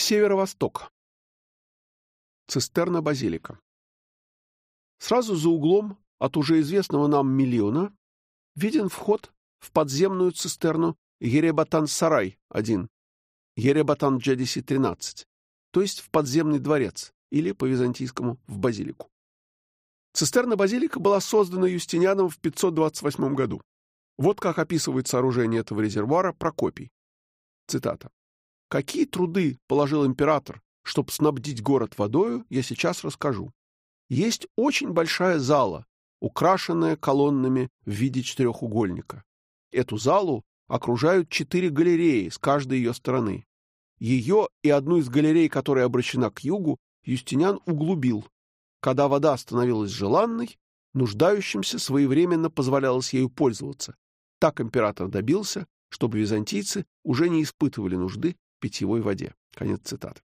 Северо-восток. Цистерна базилика. Сразу за углом от уже известного нам миллиона виден вход в подземную цистерну Еребатан-Сарай-1, Еребатан-Джедиси-13, то есть в подземный дворец, или по-византийскому в базилику. Цистерна базилика была создана Юстинианом в 528 году. Вот как описывает сооружение этого резервуара Прокопий. Цитата. «Какие труды положил император, чтобы снабдить город водою, я сейчас расскажу. Есть очень большая зала, украшенная колоннами в виде четырехугольника. Эту залу окружают четыре галереи с каждой ее стороны. Ее и одну из галерей, которая обращена к югу, Юстиниан углубил. Когда вода становилась желанной, нуждающимся своевременно позволялось ею пользоваться. Так император добился, чтобы византийцы уже не испытывали нужды питьевой воде. Конец цитаты.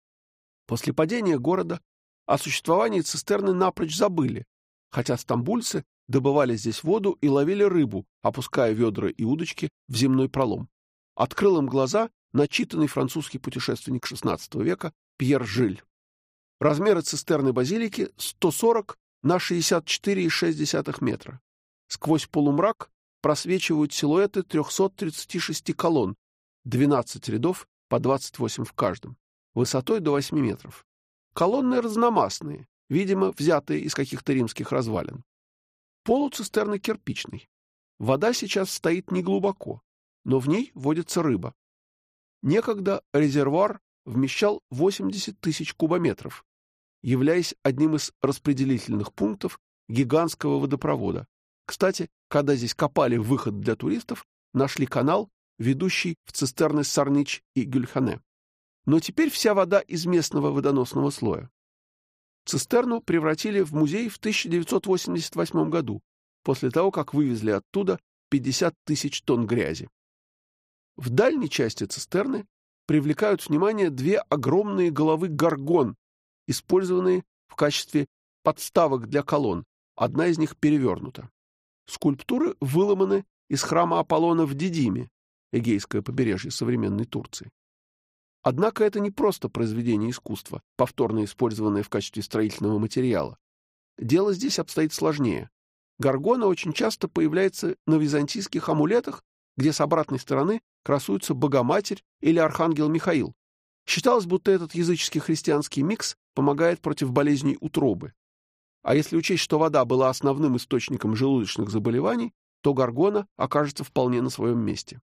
После падения города о существовании цистерны напрочь забыли, хотя стамбульцы добывали здесь воду и ловили рыбу, опуская ведра и удочки в земной пролом. Открыл им глаза начитанный французский путешественник XVI века Пьер Жиль. Размеры цистерны базилики 140 на 64,6 метра. Сквозь полумрак просвечивают силуэты 336 колонн, 12 рядов по 28 в каждом, высотой до 8 метров. Колонны разномастные, видимо, взятые из каких-то римских развалин. Пол у цистерны кирпичный. Вода сейчас стоит неглубоко, но в ней водится рыба. Некогда резервуар вмещал 80 тысяч кубометров, являясь одним из распределительных пунктов гигантского водопровода. Кстати, когда здесь копали выход для туристов, нашли канал, ведущий в цистерны Сарнич и Гюльхане. Но теперь вся вода из местного водоносного слоя. Цистерну превратили в музей в 1988 году, после того, как вывезли оттуда 50 тысяч тонн грязи. В дальней части цистерны привлекают внимание две огромные головы горгон, использованные в качестве подставок для колонн. Одна из них перевернута. Скульптуры выломаны из храма Аполлона в Дидиме, Эгейское побережье современной Турции. Однако это не просто произведение искусства, повторно использованное в качестве строительного материала. Дело здесь обстоит сложнее. Гаргона очень часто появляется на византийских амулетах, где с обратной стороны красуются Богоматерь или Архангел Михаил. Считалось, будто этот языческий христианский микс помогает против болезней утробы. А если учесть, что вода была основным источником желудочных заболеваний, то Гаргона окажется вполне на своем месте.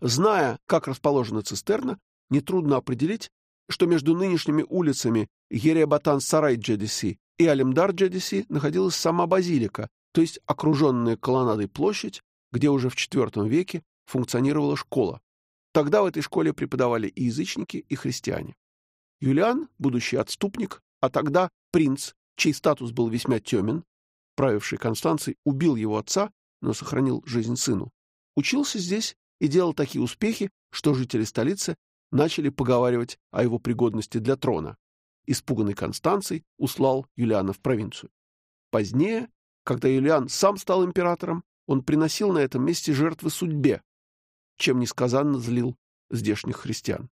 Зная, как расположена цистерна, нетрудно определить, что между нынешними улицами Еребатан-Сарай-Джедиси и Алимдар-Джедиси находилась сама базилика, то есть окруженная колоннадой площадь, где уже в IV веке функционировала школа. Тогда в этой школе преподавали и язычники, и христиане. Юлиан, будущий отступник, а тогда принц, чей статус был весьма темен, правивший Констанций, убил его отца, но сохранил жизнь сыну, учился здесь и делал такие успехи, что жители столицы начали поговаривать о его пригодности для трона. Испуганный Констанций услал Юлиана в провинцию. Позднее, когда Юлиан сам стал императором, он приносил на этом месте жертвы судьбе, чем несказанно злил здешних христиан.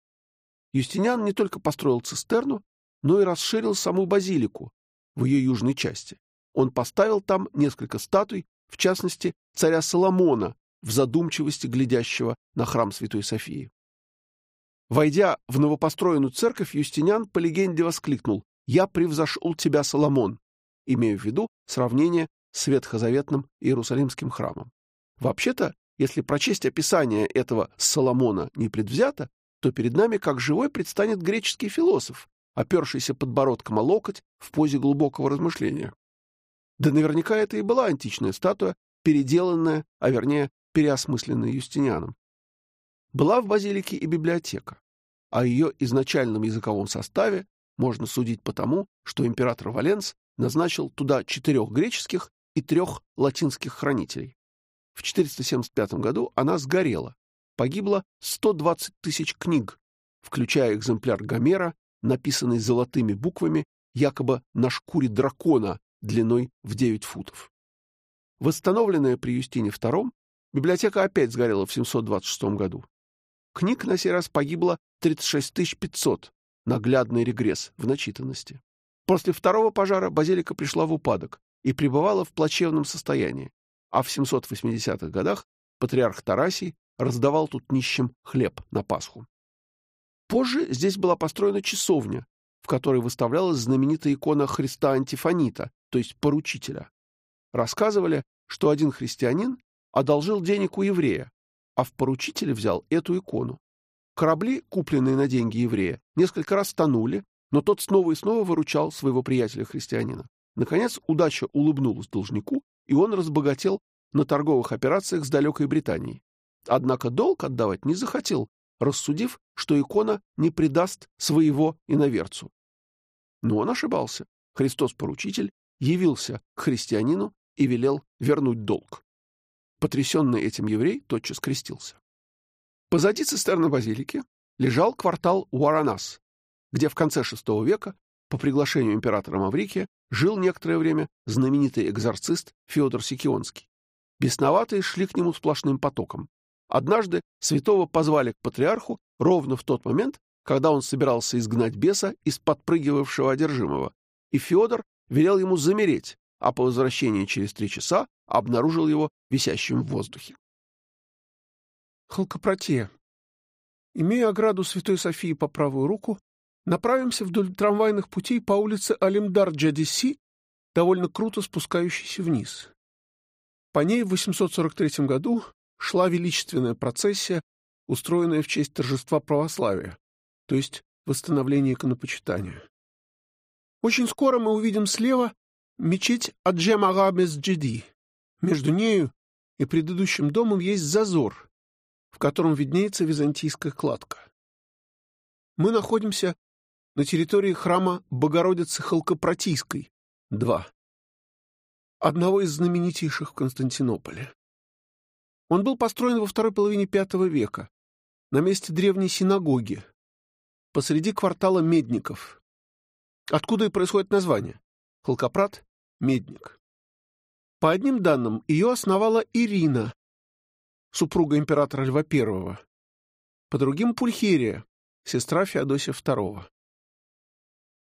Юстиниан не только построил цистерну, но и расширил саму базилику в ее южной части. Он поставил там несколько статуй, в частности, царя Соломона, в задумчивости глядящего на храм Святой Софии. Войдя в новопостроенную церковь, Юстиниан по легенде воскликнул «Я превзошел тебя, Соломон», имея в виду сравнение с ветхозаветным Иерусалимским храмом. Вообще-то, если прочесть описание этого Соломона непредвзято, то перед нами как живой предстанет греческий философ, опершийся подбородком о локоть в позе глубокого размышления. Да наверняка это и была античная статуя, переделанная, а вернее, переосмысленная Юстинианом. Была в базилике и библиотека. О ее изначальном языковом составе можно судить потому, что император Валенс назначил туда четырех греческих и трех латинских хранителей. В 475 году она сгорела. Погибло 120 тысяч книг, включая экземпляр Гомера, написанный золотыми буквами, якобы на шкуре дракона длиной в 9 футов. Восстановленная при Юстине II, библиотека опять сгорела в 726 году. Книг на сей раз погибло 36 500, наглядный регресс в начитанности. После второго пожара базилика пришла в упадок и пребывала в плачевном состоянии, а в 780-х годах патриарх Тарасий раздавал тут нищим хлеб на Пасху. Позже здесь была построена часовня, в которой выставлялась знаменитая икона Христа Антифонита, то есть поручителя. Рассказывали, что один христианин одолжил денег у еврея, а в поручителе взял эту икону. Корабли, купленные на деньги еврея, несколько раз тонули, но тот снова и снова выручал своего приятеля-христианина. Наконец, удача улыбнулась должнику, и он разбогател на торговых операциях с далекой Британией. Однако долг отдавать не захотел, рассудив, что икона не предаст своего иноверцу. Но он ошибался. Христос-поручитель явился к христианину и велел вернуть долг. Потрясенный этим еврей тотчас крестился. Позади цистерны базилики лежал квартал Уаранас, где в конце VI века по приглашению императора Маврикия жил некоторое время знаменитый экзорцист Федор Сикионский. Бесноватые шли к нему сплошным потоком. Однажды святого позвали к патриарху ровно в тот момент, когда он собирался изгнать беса из подпрыгивавшего одержимого, и Федор велел ему замереть, а по возвращении через три часа обнаружил его висящим в воздухе. Халкопротея. Имея ограду Святой Софии по правую руку, направимся вдоль трамвайных путей по улице Алимдар-Джадиси, довольно круто спускающейся вниз. По ней в 843 году шла величественная процессия, устроенная в честь торжества православия, то есть восстановления иконопочитания. Очень скоро мы увидим слева мечеть Аджемага Месджиди. Между нею и предыдущим домом есть зазор, в котором виднеется византийская кладка. Мы находимся на территории храма Богородицы Халкопротийской, 2, одного из знаменитейших в Константинополе. Он был построен во второй половине V века, на месте древней синагоги, посреди квартала Медников, откуда и происходит название — Халкопрат, Медник. По одним данным, ее основала Ирина, супруга императора Льва I, по другим — Пульхерия, сестра Феодосия II.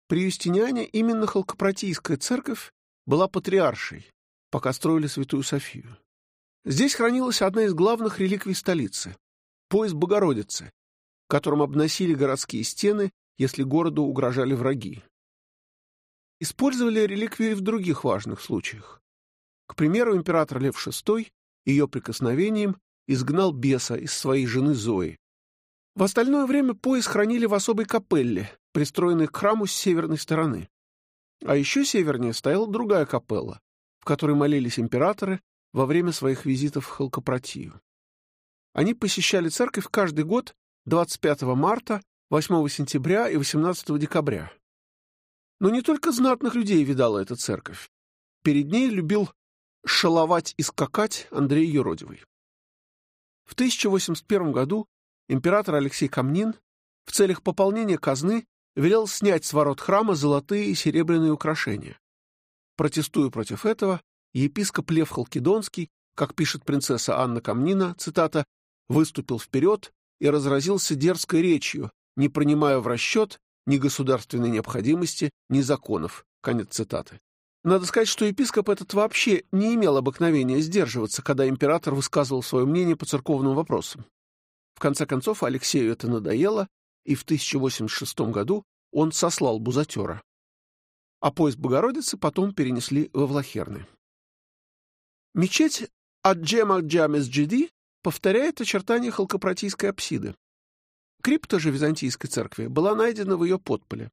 При Юстиниане именно Халкопратийская церковь была патриаршей, пока строили Святую Софию. Здесь хранилась одна из главных реликвий столицы — пояс Богородицы, которым обносили городские стены, если городу угрожали враги. Использовали реликвию и в других важных случаях. К примеру, император Лев VI ее прикосновением изгнал беса из своей жены Зои. В остальное время пояс хранили в особой капелле, пристроенной к храму с северной стороны. А еще севернее стояла другая капелла, в которой молились императоры во время своих визитов в Халкопротию. Они посещали церковь каждый год 25 марта, 8 сентября и 18 декабря. Но не только знатных людей видала эта церковь. Перед ней любил шаловать и скакать Андрей Юродивый. В 1081 году император Алексей Камнин в целях пополнения казны велел снять с ворот храма золотые и серебряные украшения. Протестуя против этого, епископ Лев Халкидонский, как пишет принцесса Анна Камнина, цитата, «выступил вперед и разразился дерзкой речью, не принимая в расчет ни государственной необходимости, ни законов». Конец цитаты. Надо сказать, что епископ этот вообще не имел обыкновения сдерживаться, когда император высказывал свое мнение по церковным вопросам. В конце концов, Алексею это надоело, и в 1086 году он сослал бузатера. А поезд Богородицы потом перенесли во Влахерны. Мечеть Аджема-Джамес-Джиди повторяет очертания халкопротийской апсиды. Крипта же византийской церкви была найдена в ее подполе.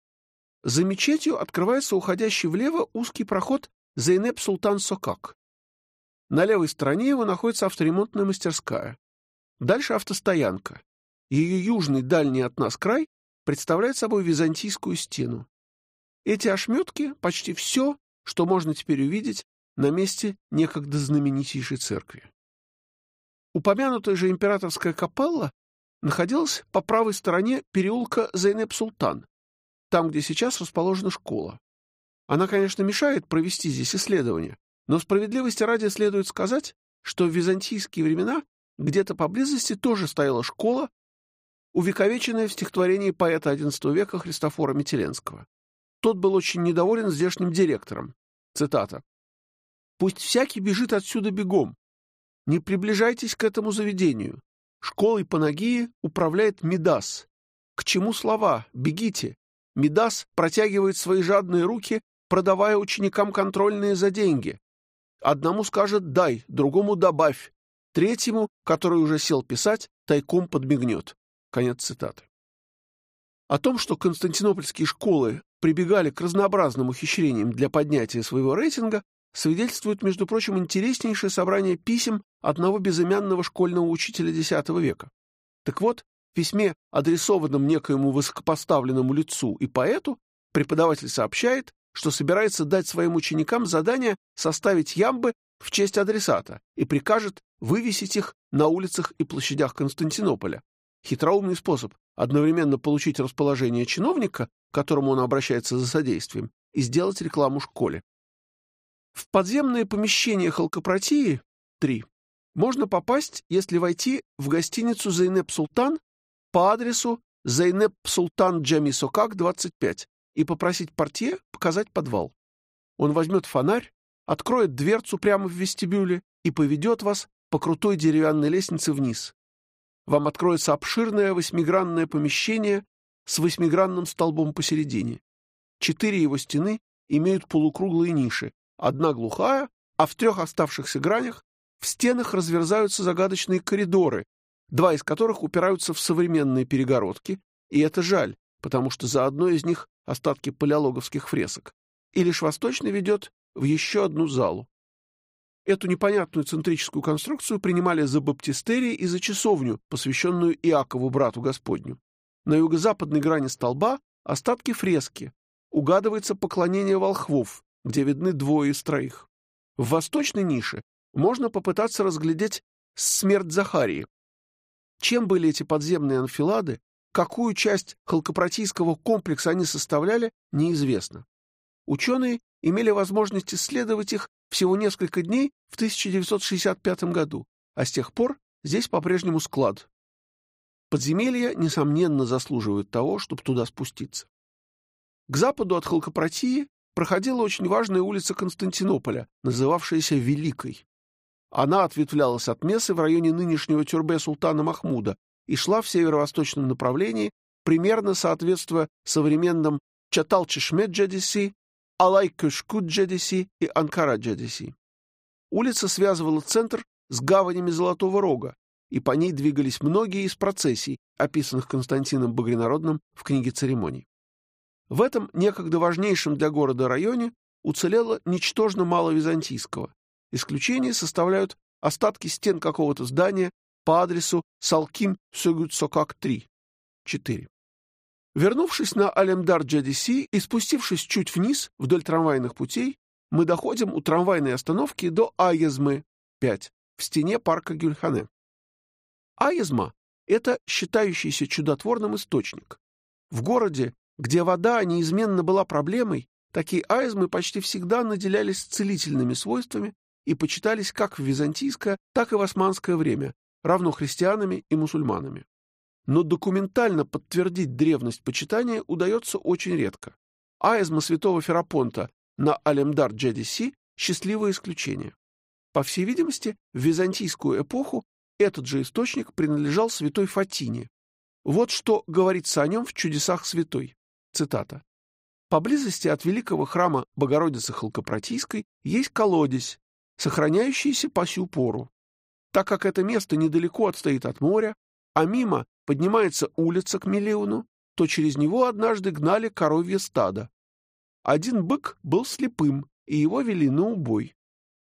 За мечетью открывается уходящий влево узкий проход Зейнеп-Султан-Сокак. На левой стороне его находится авторемонтная мастерская. Дальше автостоянка. Ее южный, дальний от нас край представляет собой византийскую стену. Эти ошметки — почти все, что можно теперь увидеть на месте некогда знаменитейшей церкви. Упомянутая же императорская капелла находилась по правой стороне переулка Зайнеп-Султан, там, где сейчас расположена школа. Она, конечно, мешает провести здесь исследование, но справедливости ради следует сказать, что в византийские времена где-то поблизости тоже стояла школа, увековеченное в стихотворении поэта XI века Христофора Метеленского. Тот был очень недоволен здешним директором. Цитата. «Пусть всякий бежит отсюда бегом. Не приближайтесь к этому заведению. Школой Панагии управляет Мидас. К чему слова «бегите»? Мидас протягивает свои жадные руки, продавая ученикам контрольные за деньги. Одному скажет «дай», другому «добавь», третьему, который уже сел писать, тайком подмигнет. Конец цитаты. О том, что константинопольские школы прибегали к разнообразным ухищрениям для поднятия своего рейтинга, свидетельствует, между прочим, интереснейшее собрание писем одного безымянного школьного учителя X века. Так вот, в письме, адресованном некоему высокопоставленному лицу и поэту, преподаватель сообщает, что собирается дать своим ученикам задание составить ямбы в честь адресата и прикажет вывесить их на улицах и площадях Константинополя. Хитроумный способ одновременно получить расположение чиновника, к которому он обращается за содействием, и сделать рекламу школе. В подземные помещения Халкопротии 3 можно попасть, если войти в гостиницу Зайнеп Султан по адресу Зайнеп Султан Джами Сокак, 25, и попросить портье показать подвал. Он возьмет фонарь, откроет дверцу прямо в вестибюле и поведет вас по крутой деревянной лестнице вниз. Вам откроется обширное восьмигранное помещение с восьмигранным столбом посередине. Четыре его стены имеют полукруглые ниши, одна глухая, а в трех оставшихся гранях в стенах разверзаются загадочные коридоры, два из которых упираются в современные перегородки, и это жаль, потому что за одной из них остатки палеологовских фресок, и лишь восточный ведет в еще одну залу. Эту непонятную центрическую конструкцию принимали за баптистерий и за часовню, посвященную Иакову, брату Господню. На юго-западной грани столба остатки фрески. Угадывается поклонение волхвов, где видны двое из троих. В восточной нише можно попытаться разглядеть смерть Захарии. Чем были эти подземные анфилады, какую часть халкопротийского комплекса они составляли, неизвестно. Ученые имели возможность исследовать их всего несколько дней в 1965 году, а с тех пор здесь по-прежнему склад. Подземелья, несомненно, заслуживают того, чтобы туда спуститься. К западу от Халкопротии проходила очень важная улица Константинополя, называвшаяся Великой. Она ответвлялась от Мессы в районе нынешнего тюрбе султана Махмуда и шла в северо-восточном направлении, примерно соответствуя современным Чатал-Чешмет-Джадиси, Алай-Кюшкут-Джадиси и Анкара-Джадиси. Улица связывала центр с гаванями Золотого Рога, и по ней двигались многие из процессий, описанных Константином Багринародным в книге церемоний. В этом некогда важнейшем для города районе уцелело ничтожно мало византийского. Исключение составляют остатки стен какого-то здания по адресу Салким Согюцокак 3, 4. Вернувшись на Алемдар-Джадиси и спустившись чуть вниз вдоль трамвайных путей, мы доходим у трамвайной остановки до Аязмы, 5, в стене парка Гюльхане. Аязма — это считающийся чудотворным источник. В городе где вода неизменно была проблемой, такие аизмы почти всегда наделялись целительными свойствами и почитались как в византийское, так и в османское время, равно христианами и мусульманами. Но документально подтвердить древность почитания удается очень редко. Аизма святого Ферапонта на Алемдар-Джадиси – счастливое исключение. По всей видимости, в византийскую эпоху этот же источник принадлежал святой Фатине. Вот что говорится о нем в «Чудесах святой». Цитата. Поблизости от великого храма Богородицы Халкопротийской есть колодец, сохраняющийся по сю пору. Так как это место недалеко отстоит от моря, а мимо поднимается улица к Миллиону, то через него однажды гнали коровье стадо. Один бык был слепым, и его вели на убой.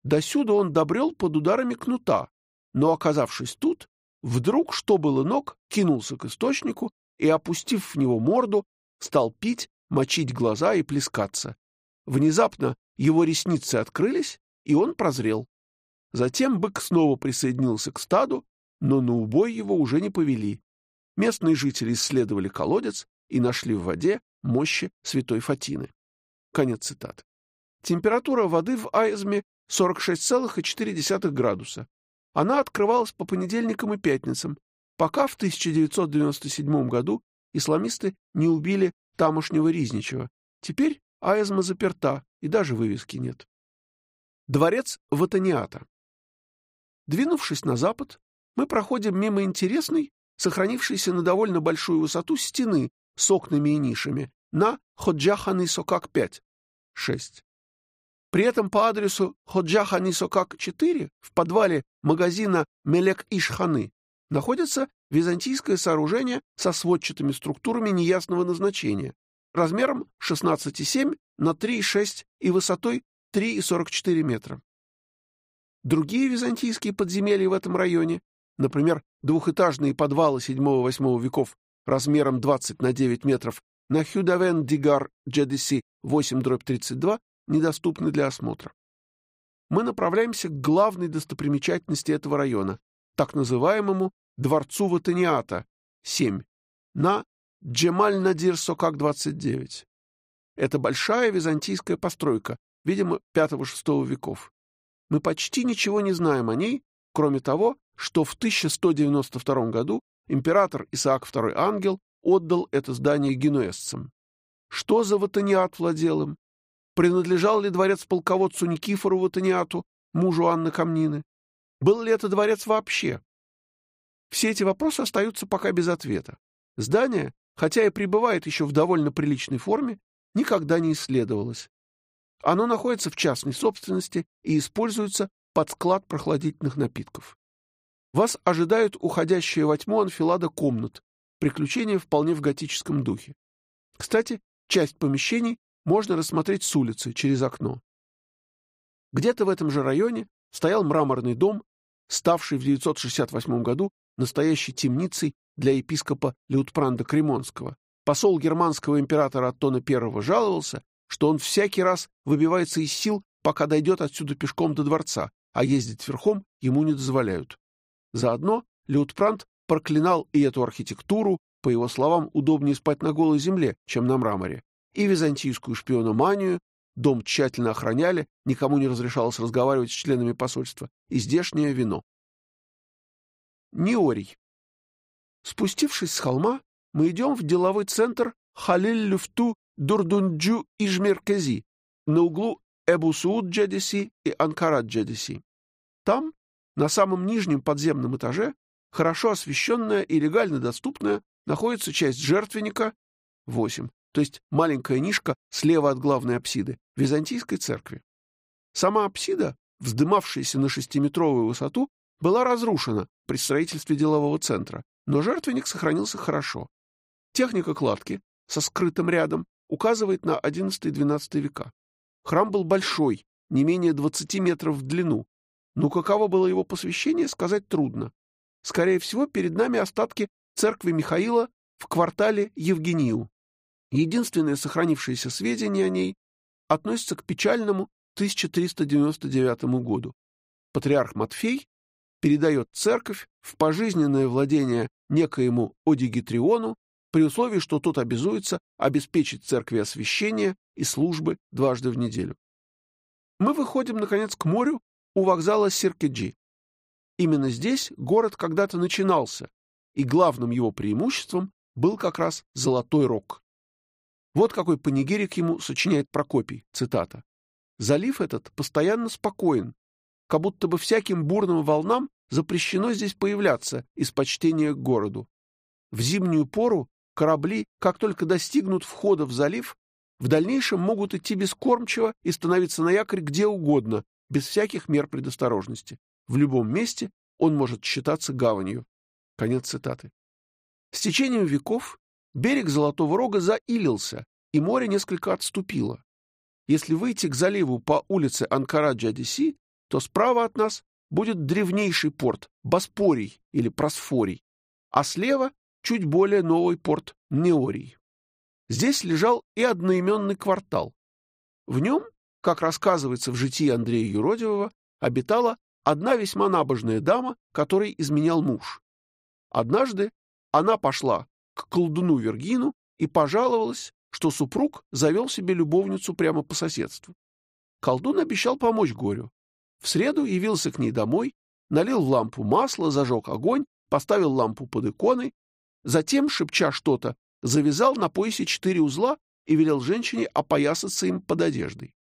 Досюда он добрел под ударами кнута, но, оказавшись тут, вдруг, что было ног, кинулся к источнику и, опустив в него морду, стал пить, мочить глаза и плескаться. Внезапно его ресницы открылись, и он прозрел. Затем бык снова присоединился к стаду, но на убой его уже не повели. Местные жители исследовали колодец и нашли в воде мощи святой Фатины. Конец цитаты. Температура воды в Айзме 46,4 градуса. Она открывалась по понедельникам и пятницам, пока в 1997 году исламисты не убили тамошнего Ризничева. Теперь Аэзма заперта, и даже вывески нет. Дворец Ватаниата. Двинувшись на запад, мы проходим мимо интересной, сохранившейся на довольно большую высоту стены с окнами и нишами на Ходжаханы Сокак 5, 6. При этом по адресу Ходжахани Сокак 4 в подвале магазина Мелек Ишханы находится византийское сооружение со сводчатыми структурами неясного назначения, размером 16,7 на 3,6 и высотой 3,44 метра. Другие византийские подземелья в этом районе, например, двухэтажные подвалы 7-8 веков размером 20 на 9 метров на Хюдавен Дигар GDC 8-32, недоступны для осмотра. Мы направляемся к главной достопримечательности этого района, так называемому Дворцу Ватаниата, 7, на Джемаль-Надир Сокак 29. Это большая византийская постройка, видимо, V-VI веков. Мы почти ничего не знаем о ней, кроме того, что в 1192 году император Исаак II Ангел отдал это здание генуэзцам. Что за Ватаниат владел им? Принадлежал ли дворец полководцу Никифору Ватаниату, мужу Анны Камнины? Был ли это дворец вообще? Все эти вопросы остаются пока без ответа. Здание, хотя и пребывает еще в довольно приличной форме, никогда не исследовалось. Оно находится в частной собственности и используется под склад прохладительных напитков. Вас ожидают уходящие во тьму анфилада комнат, приключения вполне в готическом духе. Кстати, часть помещений можно рассмотреть с улицы, через окно. Где-то в этом же районе стоял мраморный дом, ставший в 968 году настоящей темницей для епископа Леутпранда Кремонского. Посол германского императора Аттона I жаловался, что он всякий раз выбивается из сил, пока дойдет отсюда пешком до дворца, а ездить верхом ему не дозволяют. Заодно Леутпранд проклинал и эту архитектуру, по его словам, удобнее спать на голой земле, чем на мраморе, и византийскую шпиономанию, дом тщательно охраняли, никому не разрешалось разговаривать с членами посольства, и здешнее вино. Неорий. Спустившись с холма, мы идем в деловой центр Халиль-Люфту Дурдунджу Ижмеркези на углу Эбусууд-Джедиси и Анкарат-Джедиси. Там, на самом нижнем подземном этаже, хорошо освещенная и легально доступная, находится часть жертвенника 8, то есть маленькая нишка слева от главной апсиды, византийской церкви. Сама апсида, вздымавшаяся на шестиметровую высоту, была разрушена при строительстве делового центра, но жертвенник сохранился хорошо. Техника кладки со скрытым рядом указывает на XI-XII века. Храм был большой, не менее 20 метров в длину, но каково было его посвящение, сказать трудно. Скорее всего, перед нами остатки церкви Михаила в квартале Евгению. Единственное сохранившееся сведение о ней относится к печальному 1399 году. Патриарх Матфей передает церковь в пожизненное владение некоему Одигитриону при условии, что тот обязуется обеспечить церкви освящение и службы дважды в неделю. Мы выходим, наконец, к морю у вокзала Сиркеджи. Именно здесь город когда-то начинался, и главным его преимуществом был как раз Золотой Рог. Вот какой панигирик ему сочиняет Прокопий, цитата. «Залив этот постоянно спокоен, как будто бы всяким бурным волнам запрещено здесь появляться из почтения к городу. В зимнюю пору корабли, как только достигнут входа в залив, в дальнейшем могут идти бескормчиво и становиться на якорь где угодно, без всяких мер предосторожности. В любом месте он может считаться гаванью. Конец цитаты. С течением веков берег Золотого Рога заилился, и море несколько отступило. Если выйти к заливу по улице Анкара-Джадиси, то справа от нас будет древнейший порт Боспорий или Просфорий, а слева чуть более новый порт Неорий. Здесь лежал и одноименный квартал. В нем, как рассказывается в житии Андрея Юродивого, обитала одна весьма набожная дама, которой изменял муж. Однажды она пошла к колдуну Вергину и пожаловалась, что супруг завел себе любовницу прямо по соседству. Колдун обещал помочь горю. В среду явился к ней домой, налил в лампу масло, зажег огонь поставил лампу под иконой, затем, шепча что-то, завязал на поясе четыре узла и велел женщине опоясаться им под одеждой.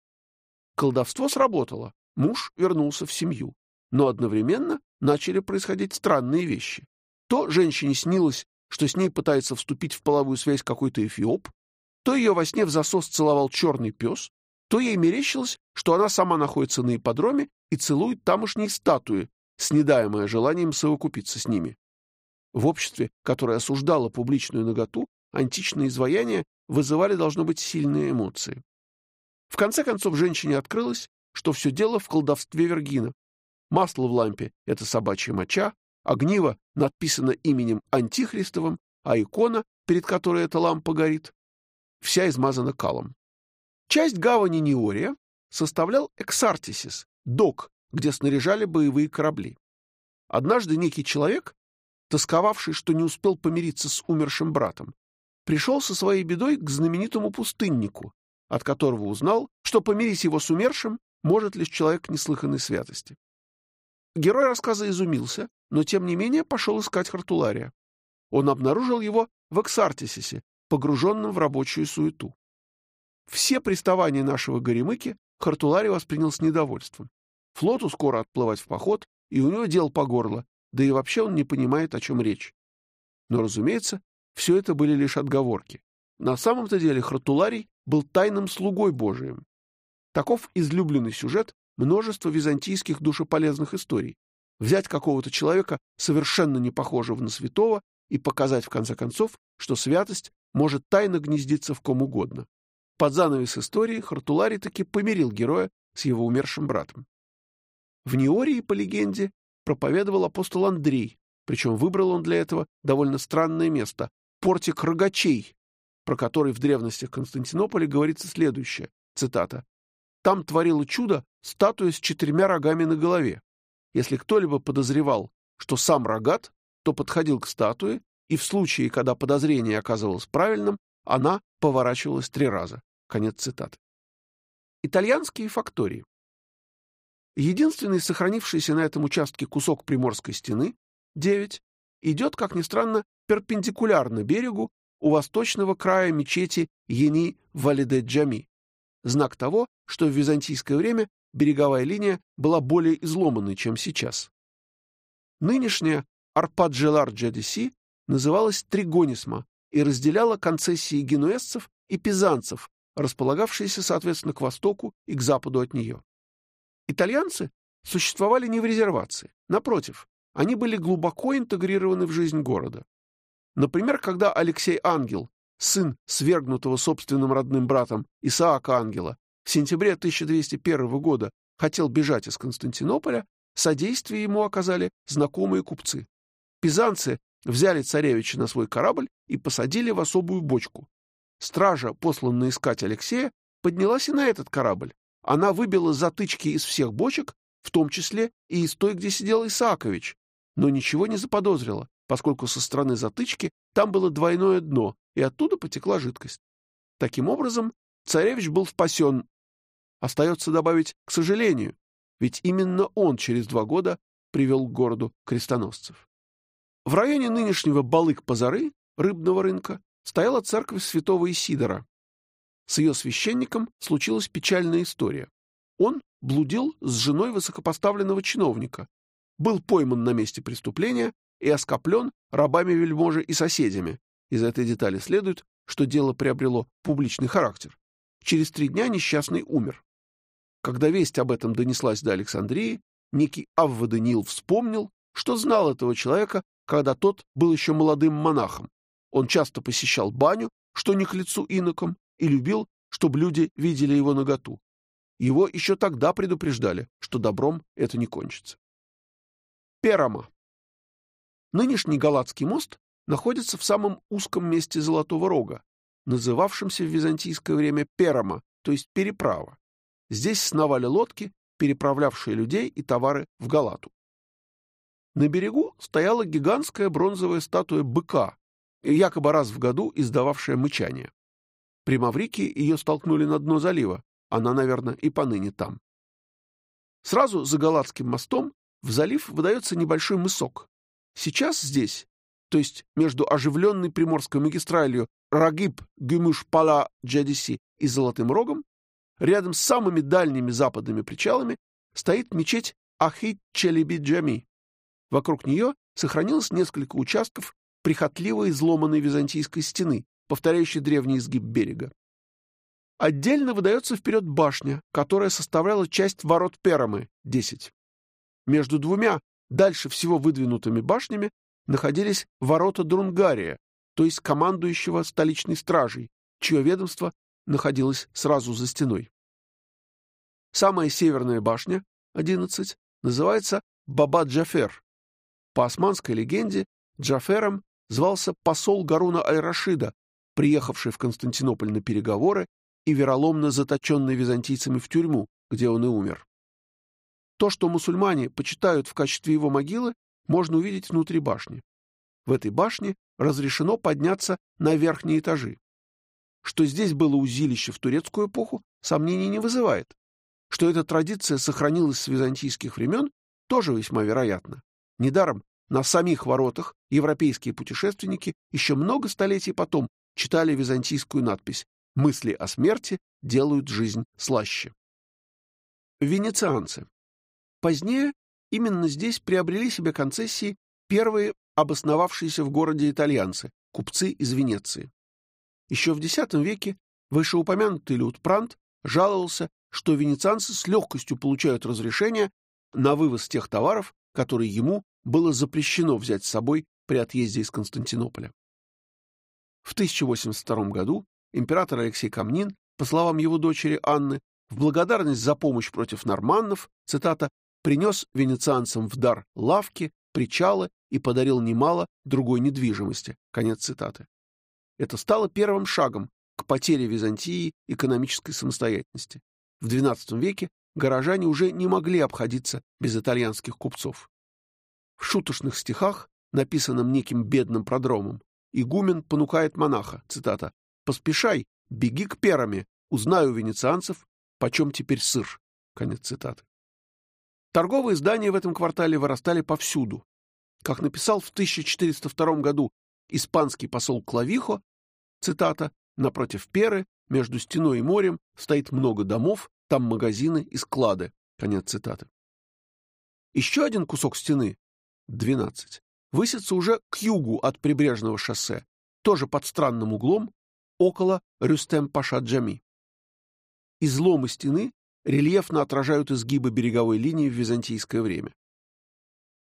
Колдовство сработало, муж вернулся в семью, но одновременно начали происходить странные вещи. То женщине снилось, что с ней пытается вступить в половую связь какой-то эфиоп, то ее во сне в засос целовал черный пес, то ей мерещилось, что она сама находится на ипподроме и целует тамошние статуи, снедаемое желанием совокупиться с ними. В обществе, которое осуждало публичную наготу, античные изваяния вызывали, должно быть, сильные эмоции. В конце концов, женщине открылось, что все дело в колдовстве Вергина. Масло в лампе — это собачья моча, огниво надписано именем Антихристовым, а икона, перед которой эта лампа горит, вся измазана калом. Часть гавани Неория составлял Эксартисис, док, где снаряжали боевые корабли. Однажды некий человек, тосковавший, что не успел помириться с умершим братом, пришел со своей бедой к знаменитому пустыннику, от которого узнал, что помирить его с умершим может лишь человек неслыханной святости. Герой рассказа изумился, но тем не менее пошел искать Хартулария. Он обнаружил его в Эксартисисе, погруженном в рабочую суету. Все приставания нашего Горемыки Хартуларий воспринял с недовольством. Флоту скоро отплывать в поход, и у него дел по горло, да и вообще он не понимает, о чем речь. Но, разумеется, все это были лишь отговорки. На самом-то деле Хартуларий был тайным слугой Божиим. Таков излюбленный сюжет множества византийских душеполезных историй. Взять какого-то человека, совершенно не похожего на святого, и показать, в конце концов, что святость может тайно гнездиться в ком угодно. Под занавес истории Хартуларий таки помирил героя с его умершим братом. В Неории, по легенде, проповедовал апостол Андрей, причем выбрал он для этого довольно странное место — портик рогачей, про который в древностях Константинополя говорится следующее, цитата, «Там творило чудо статуя с четырьмя рогами на голове. Если кто-либо подозревал, что сам рогат, то подходил к статуе, и в случае, когда подозрение оказывалось правильным, она поворачивалась три раза. Конец цитаты. Итальянские фактории. Единственный сохранившийся на этом участке кусок Приморской стены, 9, идет, как ни странно, перпендикулярно берегу у восточного края мечети Ени-Валиде-Джами. Знак того, что в византийское время береговая линия была более изломанной, чем сейчас. Нынешняя Арпаджелар-Джадиси называлась Тригонисма и разделяла концессии генуэзцев и пизанцев, располагавшиеся, соответственно, к востоку и к западу от нее. Итальянцы существовали не в резервации. Напротив, они были глубоко интегрированы в жизнь города. Например, когда Алексей Ангел, сын свергнутого собственным родным братом Исаака Ангела, в сентябре 1201 года хотел бежать из Константинополя, содействие ему оказали знакомые купцы. Пизанцы взяли царевича на свой корабль и посадили в особую бочку. Стража, посланная искать Алексея, поднялась и на этот корабль, она выбила затычки из всех бочек, в том числе и из той, где сидел Исаакович, но ничего не заподозрила, поскольку со стороны затычки там было двойное дно, и оттуда потекла жидкость. Таким образом, царевич был спасен. Остается добавить «к сожалению», ведь именно он через два года привел к городу крестоносцев. В районе нынешнего Балык-Позары, рыбного рынка, стояла церковь святого Исидора, с ее священником случилась печальная история. Он блудил с женой высокопоставленного чиновника, был пойман на месте преступления и оскоплен рабами-вельможи и соседями. Из этой детали следует, что дело приобрело публичный характер. Через три дня несчастный умер. Когда весть об этом донеслась до Александрии, некий Авва Даниил вспомнил, что знал этого человека, когда тот был еще молодым монахом. Он часто посещал баню, что не к лицу инокам, и любил, чтобы люди видели его наготу. Его еще тогда предупреждали, что добром это не кончится. Перама. Нынешний Галатский мост находится в самом узком месте Золотого Рога, называвшемся в византийское время Перама, то есть переправа. Здесь сновали лодки, переправлявшие людей и товары в Галату. На берегу стояла гигантская бронзовая статуя быка, якобы раз в году издававшая мычание. При Маврике ее столкнули на дно залива. Она, наверное, и поныне там. Сразу за Галатским мостом в залив выдается небольшой мысок. Сейчас здесь, то есть между оживленной приморской магистралью Рагиб Гюмыш-Пала Джадиси и Золотым Рогом, рядом с самыми дальними западными причалами, стоит мечеть Ахид Челеби Джами. Вокруг нее сохранилось несколько участков прихотливо изломанной византийской стены, повторяющей древний изгиб берега. Отдельно выдается вперед башня, которая составляла часть ворот Перамы, 10. Между двумя, дальше всего выдвинутыми башнями, находились ворота Друнгария, то есть командующего столичной стражей, чье ведомство находилось сразу за стеной. Самая северная башня, 11, называется Баба-Джафер. По османской легенде Джафером звался посол Гаруна Аль-Рашида, приехавший в Константинополь на переговоры и вероломно заточенный византийцами в тюрьму, где он и умер. То, что мусульмане почитают в качестве его могилы, можно увидеть внутри башни. В этой башне разрешено подняться на верхние этажи. Что здесь было узилище в турецкую эпоху, сомнений не вызывает. Что эта традиция сохранилась с византийских времен, тоже весьма вероятно. Недаром на самих воротах европейские путешественники еще много столетий потом читали византийскую надпись Мысли о смерти делают жизнь слаще. Венецианцы. Позднее именно здесь приобрели себе концессии первые обосновавшиеся в городе итальянцы, купцы из Венеции. Еще в X веке вышеупомянутый Лютпрант жаловался, что венецианцы с легкостью получают разрешение на вывоз тех товаров, которые ему было запрещено взять с собой при отъезде из Константинополя. В 1082 году император Алексей Камнин, по словам его дочери Анны, в благодарность за помощь против норманнов, цитата, принес венецианцам в дар лавки, причалы и подарил немало другой недвижимости. Конец цитаты. Это стало первым шагом к потере Византии экономической самостоятельности. В XII веке горожане уже не могли обходиться без итальянских купцов. В шуточных стихах, написанном неким бедным продромом, игумен понукает монаха, цитата, Поспешай, беги к перами, узнаю у венецианцев, почем теперь сыр. Конец цитаты. Торговые здания в этом квартале вырастали повсюду. Как написал в 1402 году испанский посол Клавихо, цитата, «Напротив Перы, между стеной и морем, стоит много домов, там магазины и склады». Конец цитаты. Еще один кусок стены, 12, высится уже к югу от прибрежного шоссе, тоже под странным углом, около Рюстем-Паша-Джами. Изломы стены рельефно отражают изгибы береговой линии в византийское время.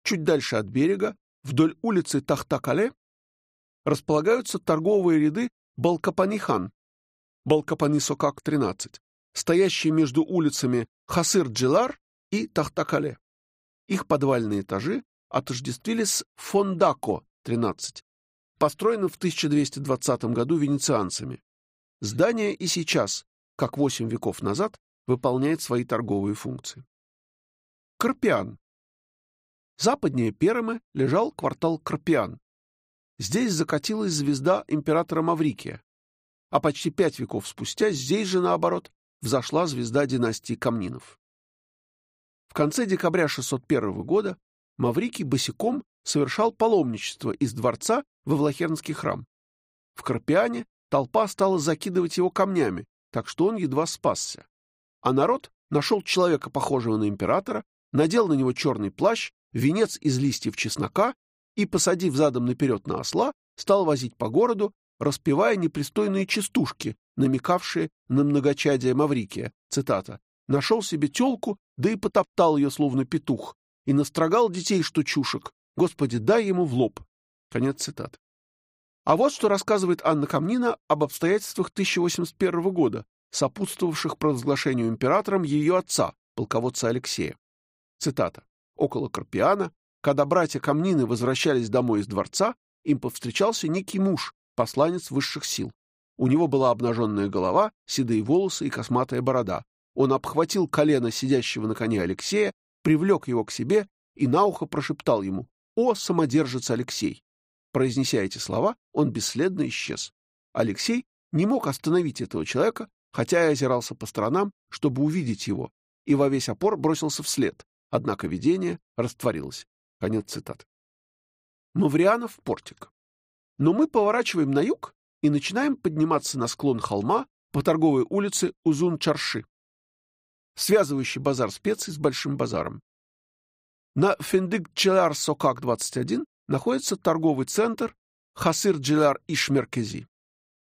Чуть дальше от берега, вдоль улицы Тахтакале, располагаются торговые ряды Балкапанихан, Балкапанисокак 13, стоящие между улицами Хасыр-Джилар и Тахтакале. Их подвальные этажи отождествили с Фондако 13, построено в 1220 году венецианцами. Здание и сейчас, как восемь веков назад, выполняет свои торговые функции. Карпиан. Западнее Перемы лежал квартал Карпиан. Здесь закатилась звезда императора Маврикия, а почти пять веков спустя здесь же, наоборот, взошла звезда династии Камнинов. В конце декабря 601 года Маврикий босиком совершал паломничество из дворца во Влахернский храм. В Карпиане толпа стала закидывать его камнями, так что он едва спасся. А народ нашел человека, похожего на императора, надел на него черный плащ, венец из листьев чеснока и, посадив задом наперед на осла, стал возить по городу, распевая непристойные частушки, намекавшие на многочадие Маврикия. Цитата. «Нашел себе телку, да и потоптал ее, словно петух, и настрогал детей, что чушек, Господи, дай ему в лоб. Конец цитаты. А вот что рассказывает Анна Камнина об обстоятельствах 1081 года, сопутствовавших провозглашению императором ее отца, полководца Алексея. Цитата. «Около Карпиана, когда братья Камнины возвращались домой из дворца, им повстречался некий муж, посланец высших сил. У него была обнаженная голова, седые волосы и косматая борода. Он обхватил колено сидящего на коне Алексея, привлек его к себе и на ухо прошептал ему «О, самодержец Алексей!» Произнеся эти слова, он бесследно исчез. Алексей не мог остановить этого человека, хотя и озирался по сторонам, чтобы увидеть его, и во весь опор бросился вслед, однако видение растворилось. Конец цитаты. Маврианов портик. Но мы поворачиваем на юг и начинаем подниматься на склон холма по торговой улице Узун-Чарши, связывающий базар специй с Большим базаром. На Фендик-Челар-Сокак 21 находится торговый центр Хасыр-Джилар-Ишмеркези.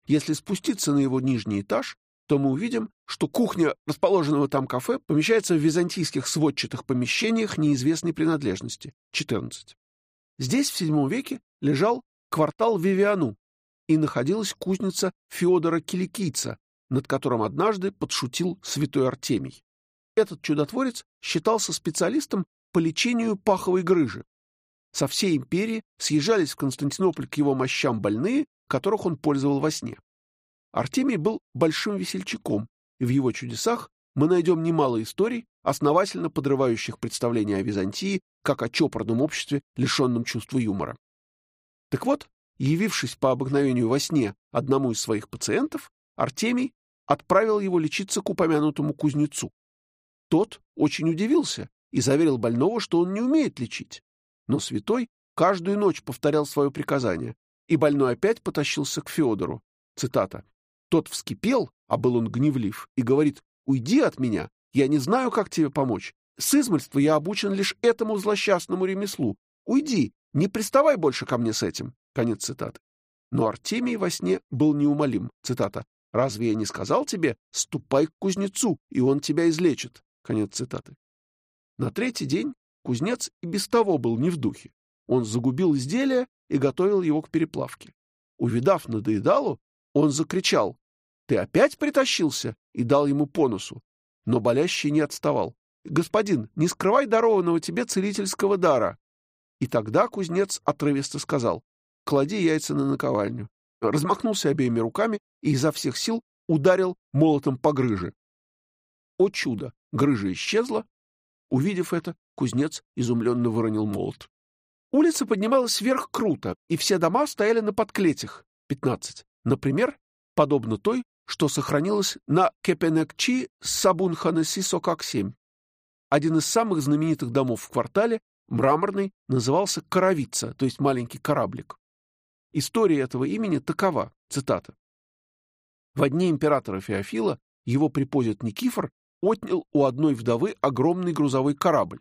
Если спуститься на его нижний этаж, то мы увидим, что кухня расположенного там кафе помещается в византийских сводчатых помещениях неизвестной принадлежности, 14. Здесь в VII веке лежал квартал Вивиану и находилась кузница Феодора Киликийца, над которым однажды подшутил святой Артемий. Этот чудотворец считался специалистом по лечению паховой грыжи. Со всей империи съезжались в Константинополь к его мощам больные, которых он пользовал во сне. Артемий был большим весельчаком, и в его чудесах мы найдем немало историй, основательно подрывающих представления о Византии как о чопорном обществе, лишенном чувства юмора. Так вот, явившись по обыкновению во сне одному из своих пациентов, Артемий отправил его лечиться к упомянутому кузнецу. Тот очень удивился и заверил больного, что он не умеет лечить. Но святой каждую ночь повторял свое приказание, и больной опять потащился к Феодору. Цитата. Тот вскипел, а был он гневлив, и говорит, «Уйди от меня, я не знаю, как тебе помочь. С измольства я обучен лишь этому злосчастному ремеслу. Уйди, не приставай больше ко мне с этим». Конец цитаты. Но Артемий во сне был неумолим. Цитата. «Разве я не сказал тебе, ступай к кузнецу, и он тебя излечит?» Конец цитаты. На третий день кузнец и без того был не в духе. Он загубил изделие и готовил его к переплавке. Увидав надоедалу, он закричал «Ты опять притащился?» и дал ему по носу. Но болящий не отставал. «Господин, не скрывай дарованного тебе целительского дара!» И тогда кузнец отрывисто сказал «Клади яйца на наковальню». Размахнулся обеими руками и изо всех сил ударил молотом по грыже. О чудо! Грыжа исчезла. Увидев это, кузнец изумленно выронил молот. Улица поднималась вверх круто, и все дома стояли на подклетях, 15. Например, подобно той, что сохранилась на Кепенекчи Сабунханаси Сокак 7. Один из самых знаменитых домов в квартале, мраморный, назывался Коровица, то есть маленький кораблик. История этого имени такова, цитата. В дни императора Феофила его припозит Никифор отнял у одной вдовы огромный грузовой корабль.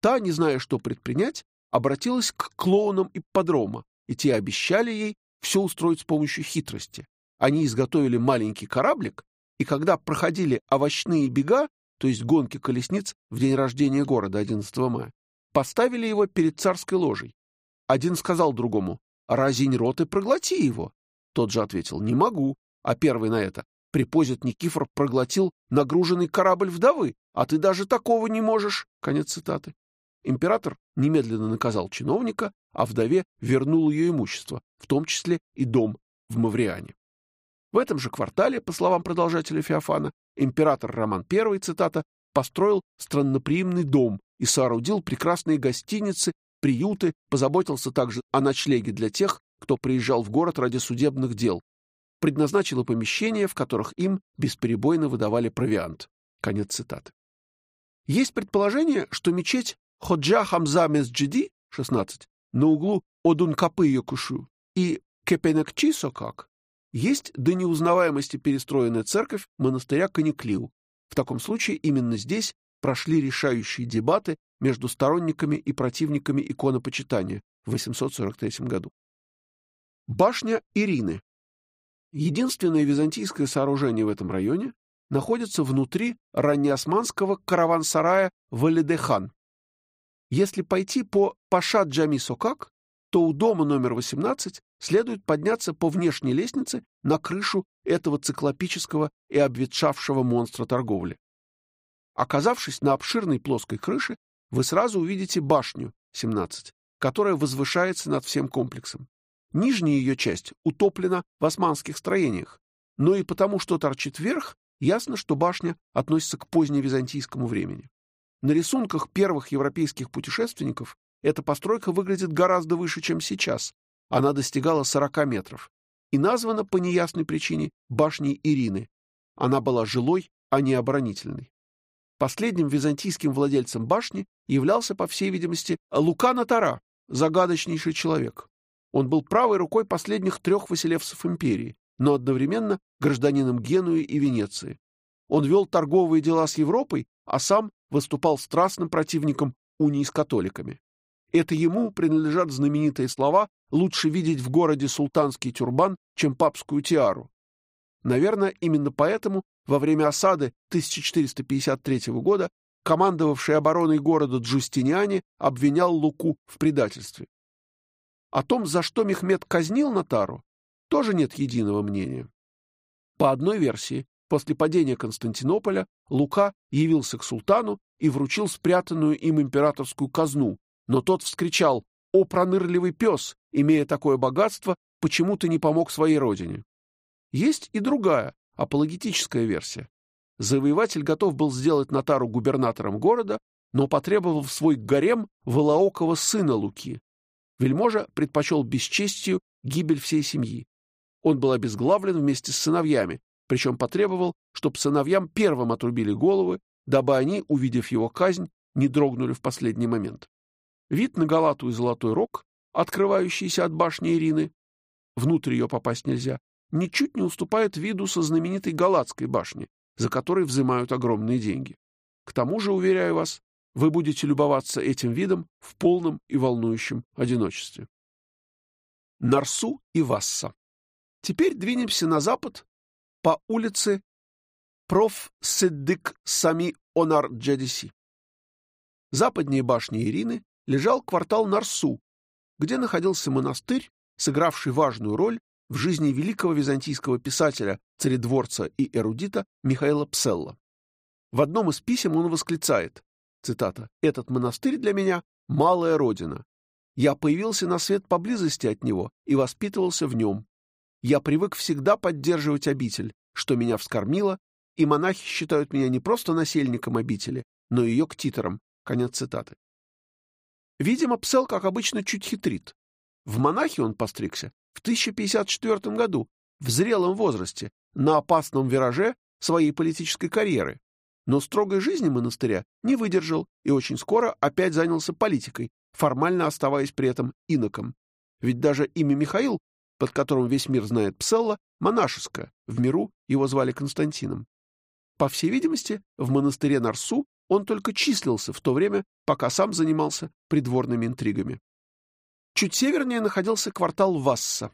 Та, не зная, что предпринять, обратилась к клоунам ипподрома, и те обещали ей все устроить с помощью хитрости. Они изготовили маленький кораблик, и когда проходили овощные бега, то есть гонки колесниц в день рождения города 11 мая, поставили его перед царской ложей. Один сказал другому, «Разинь рот и проглоти его». Тот же ответил, «Не могу». А первый на это, «Припозит Никифор проглотил нагруженный корабль вдовы, а ты даже такого не можешь». Конец цитаты. Император немедленно наказал чиновника, а вдове вернул ее имущество, в том числе и дом в Мавриане. В этом же квартале, по словам продолжателя Феофана, император Роман I, цитата, построил странноприимный дом и соорудил прекрасные гостиницы, приюты, позаботился также о ночлеге для тех, кто приезжал в город ради судебных дел, предназначила помещения, в которых им бесперебойно выдавали провиант. Конец цитаты. Есть предположение, что мечеть Ходжа Хамза Месджиди, 16, на углу Одункапы Йокушу и Кепенекчи Сокак, есть до неузнаваемости перестроенная церковь монастыря Каниклиу. В таком случае именно здесь прошли решающие дебаты между сторонниками и противниками иконопочитания в 843 году. Башня Ирины. Единственное византийское сооружение в этом районе находится внутри раннеосманского караван-сарая Валидехан, если пойти по Пашат Джами Сокак, то у дома номер 18 следует подняться по внешней лестнице на крышу этого циклопического и обветшавшего монстра торговли. Оказавшись на обширной плоской крыше, вы сразу увидите башню 17, которая возвышается над всем комплексом. Нижняя ее часть утоплена в османских строениях, но и потому, что торчит вверх, ясно, что башня относится к поздневизантийскому времени. На рисунках первых европейских путешественников эта постройка выглядит гораздо выше, чем сейчас. Она достигала 40 метров и названа по неясной причине башней Ирины. Она была жилой, а не оборонительной. Последним византийским владельцем башни являлся, по всей видимости, Лука Натара, загадочнейший человек. Он был правой рукой последних трех Василевсов империи, но одновременно гражданином Генуи и Венеции. Он вел торговые дела с Европой, а сам выступал страстным противником унии с католиками. Это ему принадлежат знаменитые слова «лучше видеть в городе султанский тюрбан, чем папскую тиару». Наверное, именно поэтому во время осады 1453 года командовавший обороной города Джустиниане обвинял Луку в предательстве. О том, за что Мехмед казнил Натару, тоже нет единого мнения. По одной версии, после падения Константинополя Лука явился к султану и вручил спрятанную им императорскую казну, но тот вскричал «О, пронырливый пес! Имея такое богатство, почему ты не помог своей родине?» Есть и другая, апологетическая версия. Завоеватель готов был сделать Натару губернатором города, но потребовал в свой гарем Волоокова сына Луки. Вельможа предпочел бесчестию гибель всей семьи. Он был обезглавлен вместе с сыновьями, причем потребовал, чтобы сыновьям первым отрубили головы, дабы они, увидев его казнь, не дрогнули в последний момент. Вид на Галату и Золотой Рог, открывающийся от башни Ирины, внутрь ее попасть нельзя, ничуть не уступает виду со знаменитой Галатской башни, за которой взимают огромные деньги. К тому же, уверяю вас, вы будете любоваться этим видом в полном и волнующем одиночестве. Нарсу и Васса. Теперь двинемся на запад по улице Проф. Сиддык Сами Онар Джадиси. Западнее башни Ирины лежал квартал Нарсу, где находился монастырь, сыгравший важную роль в жизни великого византийского писателя, царедворца и эрудита Михаила Пселла. В одном из писем он восклицает, цитата, «Этот монастырь для меня — малая родина. Я появился на свет поблизости от него и воспитывался в нем. Я привык всегда поддерживать обитель, что меня вскормило, и монахи считают меня не просто насельником обители, но и ее ктитором». Конец цитаты. Видимо, Псел, как обычно, чуть хитрит. В монахи он постригся в 1054 году, в зрелом возрасте, на опасном вираже своей политической карьеры, но строгой жизни монастыря не выдержал и очень скоро опять занялся политикой, формально оставаясь при этом иноком. Ведь даже имя Михаил, под которым весь мир знает Пселла, монашеское, в миру его звали Константином. По всей видимости, в монастыре Нарсу он только числился в то время, пока сам занимался придворными интригами. Чуть севернее находился квартал Васса.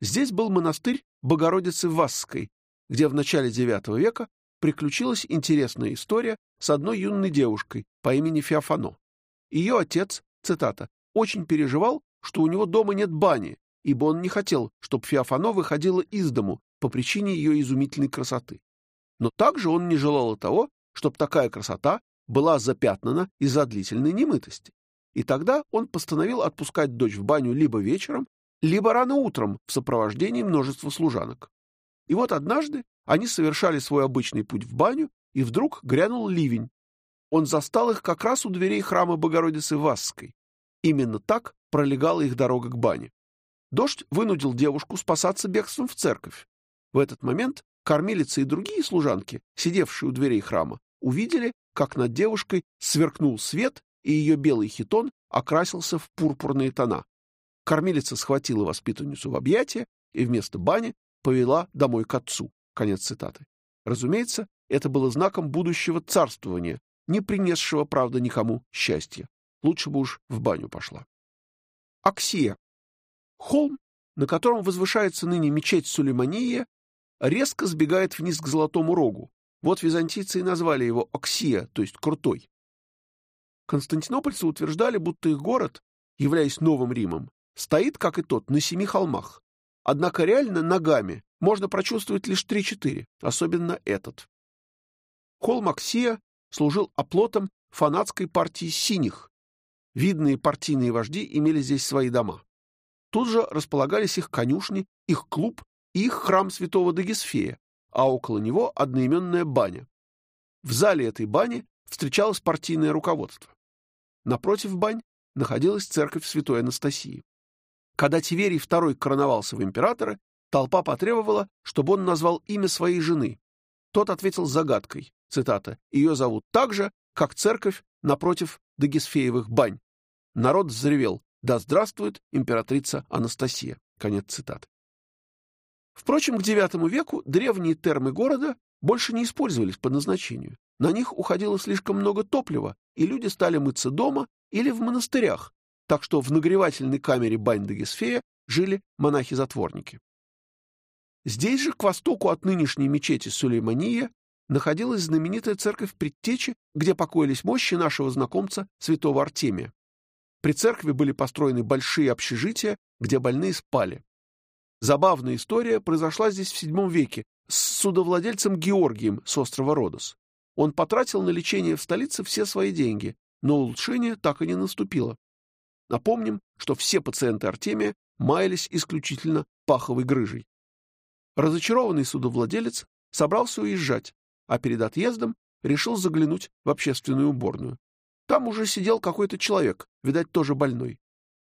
Здесь был монастырь Богородицы Васской, где в начале IX века приключилась интересная история с одной юной девушкой по имени Феофано. Ее отец, цитата, «очень переживал, что у него дома нет бани, ибо он не хотел, чтобы Феофано выходила из дому по причине ее изумительной красоты. Но также он не желал того, чтобы такая красота была запятнана из-за длительной немытости. И тогда он постановил отпускать дочь в баню либо вечером, либо рано утром в сопровождении множества служанок. И вот однажды они совершали свой обычный путь в баню, и вдруг грянул ливень. Он застал их как раз у дверей храма Богородицы Васской. Именно так пролегала их дорога к бане. Дождь вынудил девушку спасаться бегством в церковь. В этот момент кормилица и другие служанки, сидевшие у дверей храма, увидели, как над девушкой сверкнул свет и ее белый хитон окрасился в пурпурные тона. Кормилица схватила воспитанницу в объятия и вместо бани повела домой к отцу. Конец цитаты. Разумеется, это было знаком будущего царствования, не принесшего, правда, никому счастья. Лучше бы уж в баню пошла. Аксия. Холм, на котором возвышается ныне мечеть Сулеймания, резко сбегает вниз к Золотому Рогу. Вот византийцы и назвали его Аксия, то есть крутой. Константинопольцы утверждали, будто их город, являясь Новым Римом, стоит, как и тот, на семи холмах. Однако реально ногами можно прочувствовать лишь три-четыре, особенно этот. Холм Аксия служил оплотом фанатской партии синих. Видные партийные вожди имели здесь свои дома. Тут же располагались их конюшни, их клуб и их храм святого Дагисфея, а около него одноименная баня. В зале этой бани встречалось партийное руководство. Напротив бань находилась церковь святой Анастасии. Когда Тиверий II короновался в императоры, толпа потребовала, чтобы он назвал имя своей жены. Тот ответил загадкой, цитата, «Ее зовут так же, как церковь напротив Дагисфеевых бань». Народ взревел «Да здравствует императрица Анастасия». Конец цитат. Впрочем, к IX веку древние термы города больше не использовались по назначению. На них уходило слишком много топлива, и люди стали мыться дома или в монастырях, так что в нагревательной камере бань Дагисфея жили монахи-затворники. Здесь же, к востоку от нынешней мечети Сулеймания, находилась знаменитая церковь Предтечи, где покоились мощи нашего знакомца святого Артемия. При церкви были построены большие общежития, где больные спали. Забавная история произошла здесь в VII веке с судовладельцем Георгием с острова Родос. Он потратил на лечение в столице все свои деньги, но улучшение так и не наступило. Напомним, что все пациенты Артемия маялись исключительно паховой грыжей. Разочарованный судовладелец собрался уезжать, а перед отъездом решил заглянуть в общественную уборную. Там уже сидел какой-то человек, видать, тоже больной.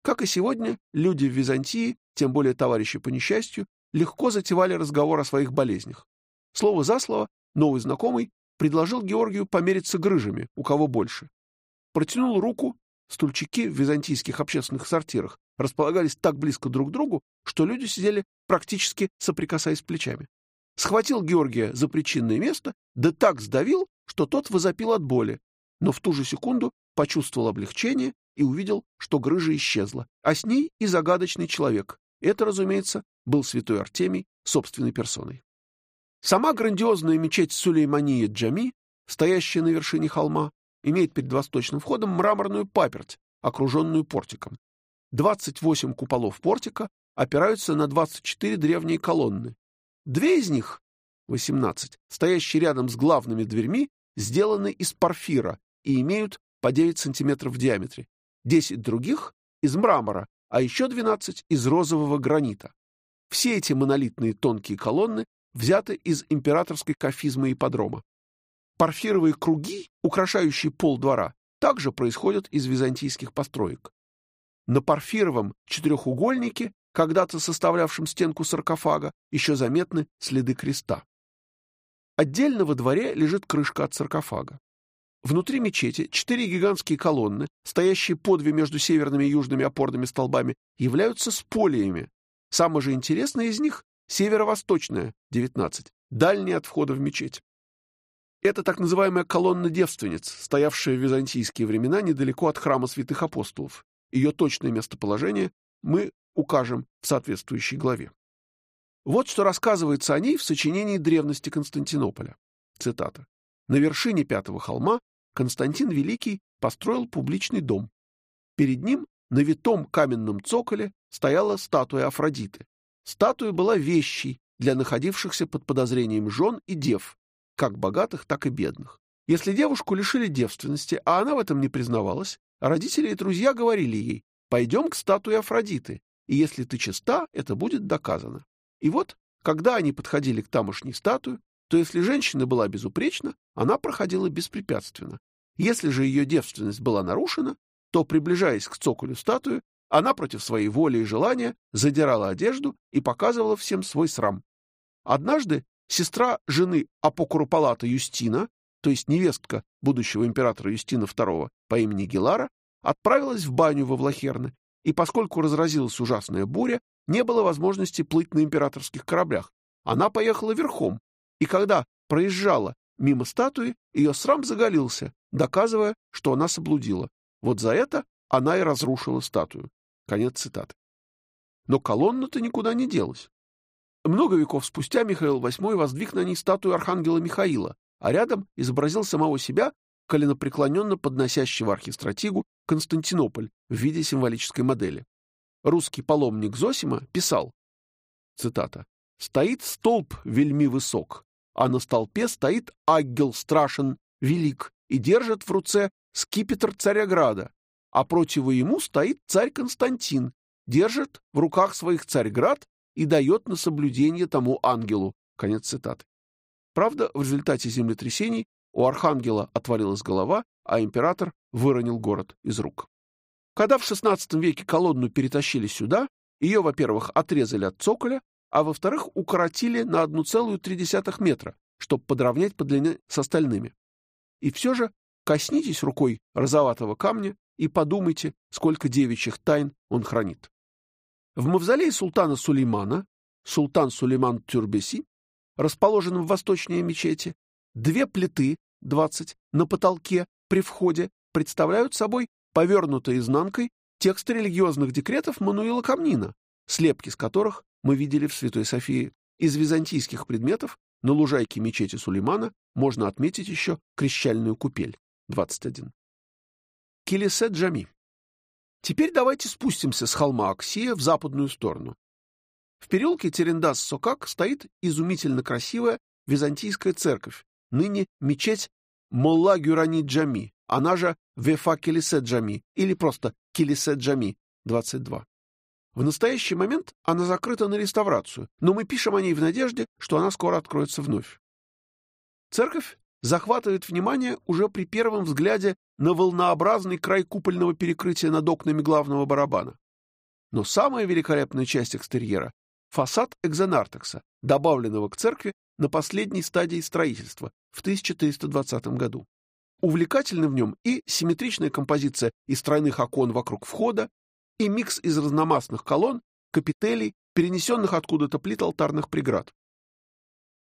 Как и сегодня, люди в Византии, тем более товарищи по несчастью, легко затевали разговор о своих болезнях. Слово за слово новый знакомый предложил Георгию помериться грыжами, у кого больше. Протянул руку, стульчики в византийских общественных сортирах располагались так близко друг к другу, что люди сидели практически соприкасаясь плечами. Схватил Георгия за причинное место, да так сдавил, что тот возопил от боли, но в ту же секунду почувствовал облегчение и увидел, что грыжа исчезла, а с ней и загадочный человек. Это, разумеется, был святой Артемий собственной персоной. Сама грандиозная мечеть Сулеймания Джами, стоящая на вершине холма, имеет перед восточным входом мраморную паперть, окруженную портиком. 28 куполов портика опираются на 24 древние колонны. Две из них, 18, стоящие рядом с главными дверьми, сделаны из порфира и имеют по 9 сантиметров в диаметре. 10 других — из мрамора, а еще 12 — из розового гранита. Все эти монолитные тонкие колонны взяты из императорской кафизмы ипподрома. Порфировые круги, украшающие пол двора, также происходят из византийских построек. На порфировом четырехугольнике, когда-то составлявшем стенку саркофага, еще заметны следы креста. Отдельно во дворе лежит крышка от саркофага. Внутри мечети четыре гигантские колонны, стоящие по две между северными и южными опорными столбами, являются сполиями. Самое же интересное из них — северо-восточная, 19, дальняя от входа в мечеть. Это так называемая колонна девственниц, стоявшая в византийские времена недалеко от храма святых апостолов. Ее точное местоположение мы укажем в соответствующей главе. Вот что рассказывается о ней в сочинении древности Константинополя. Цитата. «На вершине пятого холма Константин Великий построил публичный дом. Перед ним на витом каменном цоколе стояла статуя Афродиты. Статуя была вещей для находившихся под подозрением жен и дев, как богатых, так и бедных. Если девушку лишили девственности, а она в этом не признавалась, родители и друзья говорили ей «пойдем к статуе Афродиты, и если ты чиста, это будет доказано». И вот, когда они подходили к тамошней статуе, то если женщина была безупречна, она проходила беспрепятственно. Если же ее девственность была нарушена, то, приближаясь к цоколю статуи, она против своей воли и желания задирала одежду и показывала всем свой срам. Однажды сестра жены Апокуропалата Юстина, то есть невестка будущего императора Юстина II по имени Гелара, отправилась в баню во Влахерны, и поскольку разразилась ужасная буря, не было возможности плыть на императорских кораблях. Она поехала верхом, и когда проезжала мимо статуи, ее срам заголился, доказывая, что она соблудила. Вот за это она и разрушила статую. Конец цитаты. Но колонна-то никуда не делась. Много веков спустя Михаил VIII воздвиг на ней статую архангела Михаила, а рядом изобразил самого себя, коленопреклоненно подносящего архистратигу Константинополь в виде символической модели. Русский паломник Зосима писал, цитата, «Стоит столб вельми высок, а на столпе стоит аггел страшен, велик, и держит в руце скипетр Царяграда, а против ему стоит царь Константин, держит в руках своих Царьград и дает на соблюдение тому ангелу». Конец цитаты. Правда, в результате землетрясений у архангела отвалилась голова, а император выронил город из рук. Когда в XVI веке колонну перетащили сюда, ее, во-первых, отрезали от цоколя, а во-вторых, укоротили на 1,3 метра, чтобы подровнять по длине с остальными. И все же коснитесь рукой розоватого камня, и подумайте, сколько девичьих тайн он хранит. В мавзолее султана Сулеймана, султан Сулейман Тюрбеси, расположенном восточной мечети, две плиты, 20, на потолке при входе представляют собой повернутой изнанкой тексты религиозных декретов Мануила Камнина, слепки с которых мы видели в Святой Софии. Из византийских предметов на лужайке мечети Сулеймана можно отметить еще крещальную купель, 21. Килисе Джами. Теперь давайте спустимся с холма Аксия в западную сторону. В переулке Терендас-Сокак стоит изумительно красивая византийская церковь, ныне мечеть Молла Гюрани Джами, она же Вефа Килисе Джами или просто Килисе Джами, 22. В настоящий момент она закрыта на реставрацию, но мы пишем о ней в надежде, что она скоро откроется вновь. Церковь захватывает внимание уже при первом взгляде на волнообразный край купольного перекрытия над окнами главного барабана. Но самая великолепная часть экстерьера — фасад экзонартекса, добавленного к церкви на последней стадии строительства в 1320 году. Увлекательна в нем и симметричная композиция из тройных окон вокруг входа, и микс из разномастных колонн, капителей, перенесенных откуда-то плит алтарных преград.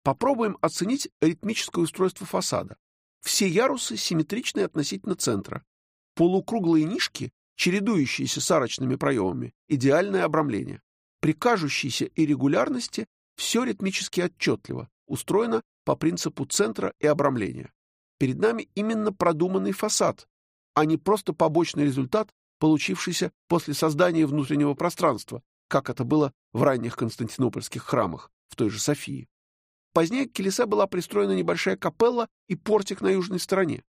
Попробуем оценить ритмическое устройство фасада. Все ярусы симметричны относительно центра. Полукруглые нишки, чередующиеся с арочными проемами, идеальное обрамление. При кажущейся иррегулярности все ритмически отчетливо, устроено по принципу центра и обрамления. Перед нами именно продуманный фасад, а не просто побочный результат, получившийся после создания внутреннего пространства, как это было в ранних константинопольских храмах, в той же Софии. Позднее к Келесе была пристроена небольшая капелла и портик на южной стороне.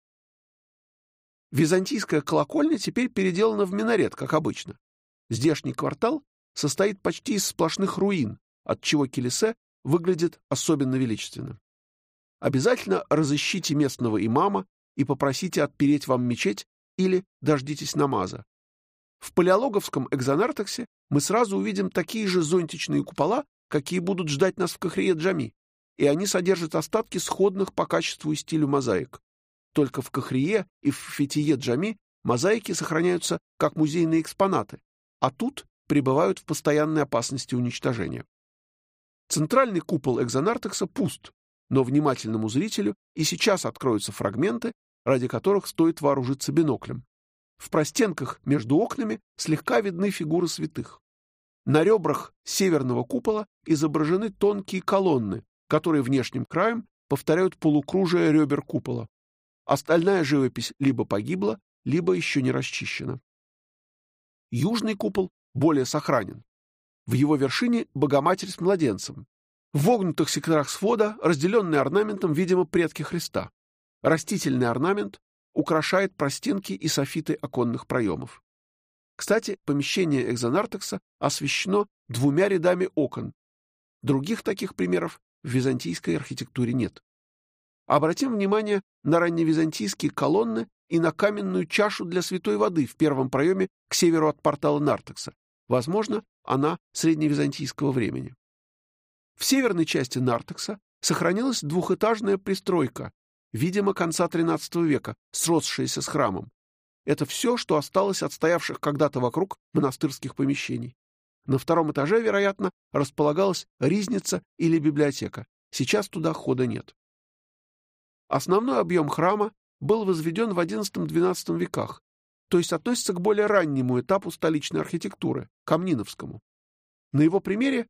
Византийская колокольня теперь переделана в минарет, как обычно. Здешний квартал состоит почти из сплошных руин, отчего Келесе выглядит особенно величественно. Обязательно разыщите местного имама и попросите отпереть вам мечеть или дождитесь намаза. В палеологовском экзонартексе мы сразу увидим такие же зонтичные купола, какие будут ждать нас в Кахрие Джами, и они содержат остатки сходных по качеству и стилю мозаик. Только в Кахрие и в Фитие Джами мозаики сохраняются как музейные экспонаты, а тут пребывают в постоянной опасности уничтожения. Центральный купол экзонартекса пуст, но внимательному зрителю и сейчас откроются фрагменты, ради которых стоит вооружиться биноклем. В простенках между окнами слегка видны фигуры святых. На ребрах северного купола изображены тонкие колонны, которые внешним краем повторяют полукружие ребер купола. Остальная живопись либо погибла, либо еще не расчищена. Южный купол более сохранен. В его вершине Богоматерь с младенцем. В вогнутых секторах свода, разделенные орнаментом, видимо, предки Христа. Растительный орнамент украшает простенки и софиты оконных проемов. Кстати, помещение экзонартекса освещено двумя рядами окон. Других таких примеров в византийской архитектуре нет. Обратим внимание на ранневизантийские колонны и на каменную чашу для святой воды в первом проеме к северу от портала Нартекса. Возможно, она средневизантийского времени. В северной части Нартекса сохранилась двухэтажная пристройка видимо, конца XIII века, сросшиеся с храмом. Это все, что осталось от стоявших когда-то вокруг монастырских помещений. На втором этаже, вероятно, располагалась ризница или библиотека. Сейчас туда хода нет. Основной объем храма был возведен в XI-XII веках, то есть относится к более раннему этапу столичной архитектуры, Камниновскому. На его примере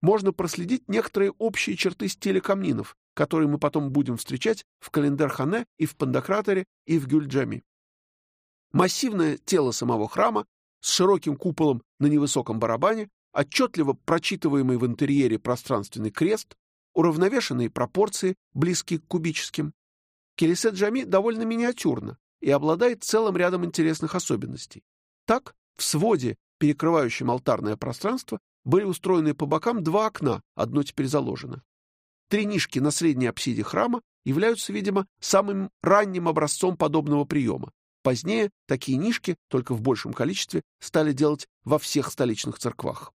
можно проследить некоторые общие черты стиля камнинов, которые мы потом будем встречать в Календар-Хане и в Пандакраторе и в Гюльджами. Массивное тело самого храма с широким куполом на невысоком барабане, отчетливо прочитываемый в интерьере пространственный крест, уравновешенные пропорции, близкие к кубическим. Келесе Джами довольно миниатюрно и обладает целым рядом интересных особенностей. Так, в своде, перекрывающем алтарное пространство, были устроены по бокам два окна, одно теперь заложено. Три нишки на средней апсиде храма являются, видимо, самым ранним образцом подобного приема. Позднее такие нишки, только в большем количестве, стали делать во всех столичных церквах.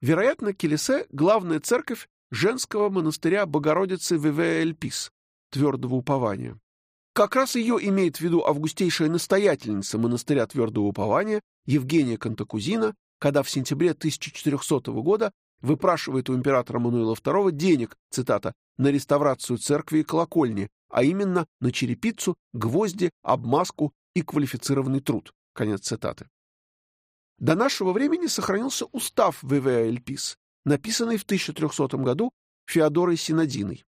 Вероятно, Келесе — главная церковь женского монастыря Богородицы Веве-Эльпис, твердого упования. Как раз ее имеет в виду августейшая настоятельница монастыря Твердого Упования Евгения Кантакузина, когда в сентябре 1400 года выпрашивает у императора Мануила II денег, цитата, на реставрацию церкви и колокольни, а именно на черепицу, гвозди, обмазку и квалифицированный труд. Конец цитаты. До нашего времени сохранился устав ВВА Эльпис, написанный в 1300 году Феодорой Синодиной.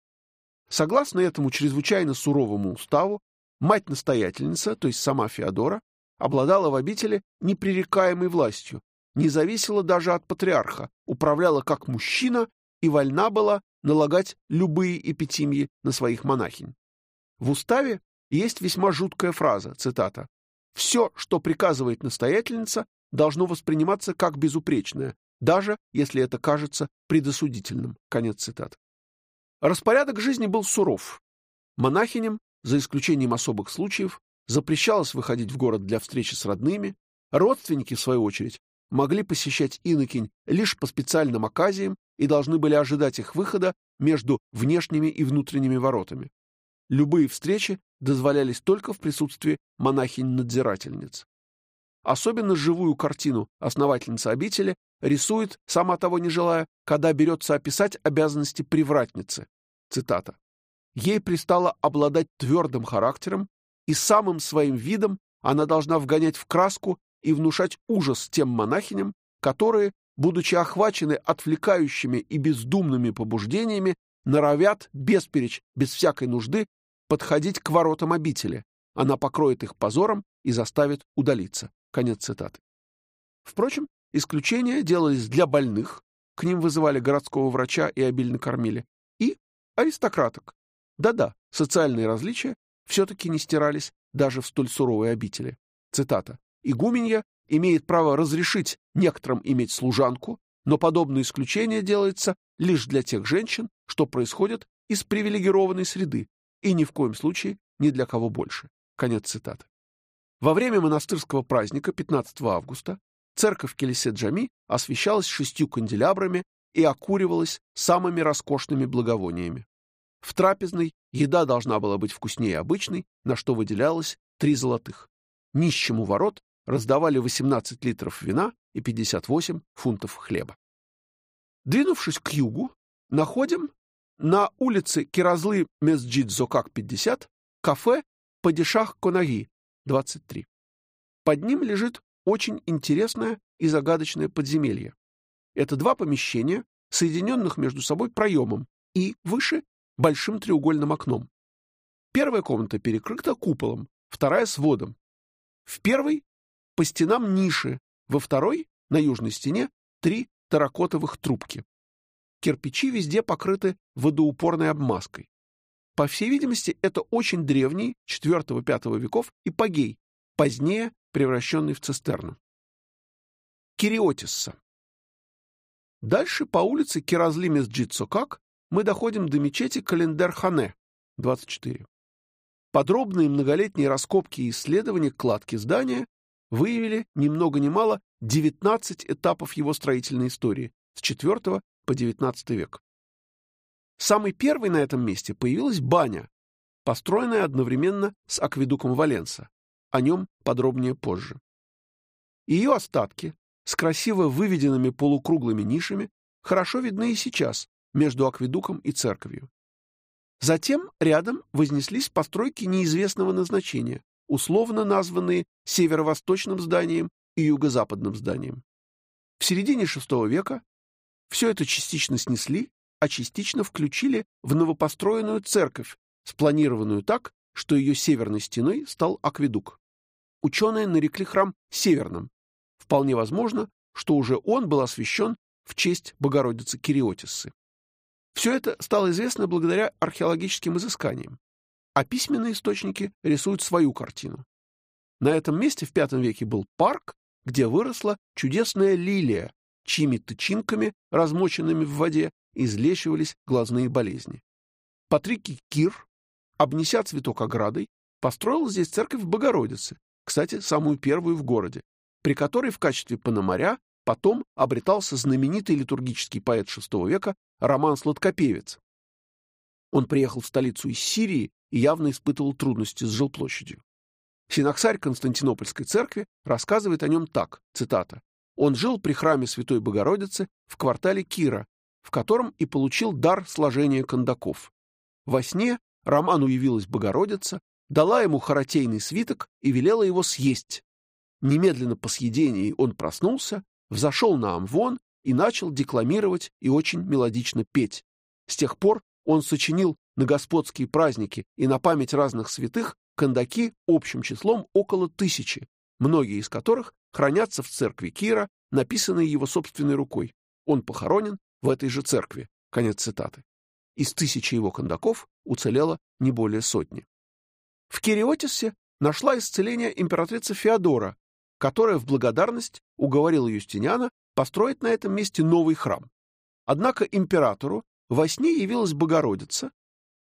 Согласно этому чрезвычайно суровому уставу, мать-настоятельница, то есть сама Феодора, обладала в обители непререкаемой властью, не зависела даже от патриарха, управляла как мужчина и вольна была налагать любые эпитимии на своих монахинь. В уставе есть весьма жуткая фраза, цитата, «Все, что приказывает настоятельница, должно восприниматься как безупречное, даже если это кажется предосудительным». Конец цитат. Распорядок жизни был суров. Монахиням, за исключением особых случаев, запрещалось выходить в город для встречи с родными, родственники, в свою очередь, могли посещать инокинь лишь по специальным оказиям и должны были ожидать их выхода между внешними и внутренними воротами. Любые встречи дозволялись только в присутствии монахинь-надзирательниц. Особенно живую картину основательница обители рисует, сама того не желая, когда берется описать обязанности привратницы. Цитата. «Ей пристало обладать твердым характером, и самым своим видом она должна вгонять в краску и внушать ужас тем монахиням, которые, будучи охвачены отвлекающими и бездумными побуждениями, норовят, бесперечь, без всякой нужды, подходить к воротам обители. Она покроет их позором и заставит удалиться. Конец цитаты. Впрочем, исключения делались для больных, к ним вызывали городского врача и обильно кормили, и аристократок. Да-да, социальные различия все-таки не стирались даже в столь суровой обители. Цитата. «Игуменья имеет право разрешить некоторым иметь служанку, но подобное исключение делается лишь для тех женщин, что происходят из привилегированной среды, и ни в коем случае ни для кого больше. Конец цитаты. Во время монастырского праздника 15 августа церковь Келесе-Джами освещалась шестью канделябрами и окуривалась самыми роскошными благовониями. В трапезной еда должна была быть вкуснее обычной, на что выделялось три золотых. Нищему ворот раздавали 18 литров вина и 58 фунтов хлеба. Двинувшись к югу, находим на улице Киразлы Месджид Зокак 50 кафе Падишах Конаги 23. Под ним лежит очень интересное и загадочное подземелье. Это два помещения, соединенных между собой проемом, и выше большим треугольным окном. Первая комната перекрыта куполом, вторая — сводом. В первой — по стенам ниши, во второй, на южной стене, три терракотовых трубки. Кирпичи везде покрыты водоупорной обмазкой. По всей видимости, это очень древний, 4-5 веков, ипогей, позднее превращенный в цистерну. Кириотисса. Дальше по улице Киразли-Месджид-Сокак мы доходим до мечети Календар-Хане, 24. Подробные многолетние раскопки и исследования кладки здания выявили ни много ни мало 19 этапов его строительной истории с 4 по XIX век. Самый первый на этом месте появилась баня, построенная одновременно с акведуком Валенса. О нем подробнее позже. Ее остатки с красиво выведенными полукруглыми нишами хорошо видны и сейчас между акведуком и церковью. Затем рядом вознеслись постройки неизвестного назначения, условно названные северо-восточным зданием и юго-западным зданием. В середине VI века все это частично снесли, а частично включили в новопостроенную церковь, спланированную так, что ее северной стеной стал акведук. Ученые нарекли храм Северным. Вполне возможно, что уже он был освящен в честь Богородицы Кириотиссы. Все это стало известно благодаря археологическим изысканиям, а письменные источники рисуют свою картину. На этом месте в V веке был парк, где выросла чудесная лилия, чьими тычинками, размоченными в воде, излечивались глазные болезни. Патрикий Кир, обнеся цветок оградой, построил здесь церковь Богородицы, кстати, самую первую в городе, при которой в качестве пономаря потом обретался знаменитый литургический поэт VI века Роман Сладкопевец. Он приехал в столицу из Сирии и явно испытывал трудности с жилплощадью. Синаксарь Константинопольской церкви рассказывает о нем так, цитата, «Он жил при храме Святой Богородицы в квартале Кира, в котором и получил дар сложения кондаков. Во сне Роману явилась Богородица, дала ему харатейный свиток и велела его съесть. Немедленно по съедении он проснулся, взошел на амвон и начал декламировать и очень мелодично петь. С тех пор он сочинил на господские праздники и на память разных святых кондаки общим числом около тысячи, многие из которых хранятся в церкви Кира, написанные его собственной рукой. Он похоронен в этой же церкви. Конец цитаты. Из тысячи его кондаков уцелело не более сотни. В Кириотисе нашла исцеление императрица Феодора, которая в благодарность уговорила Юстиниана построить на этом месте новый храм. Однако императору во сне явилась Богородица,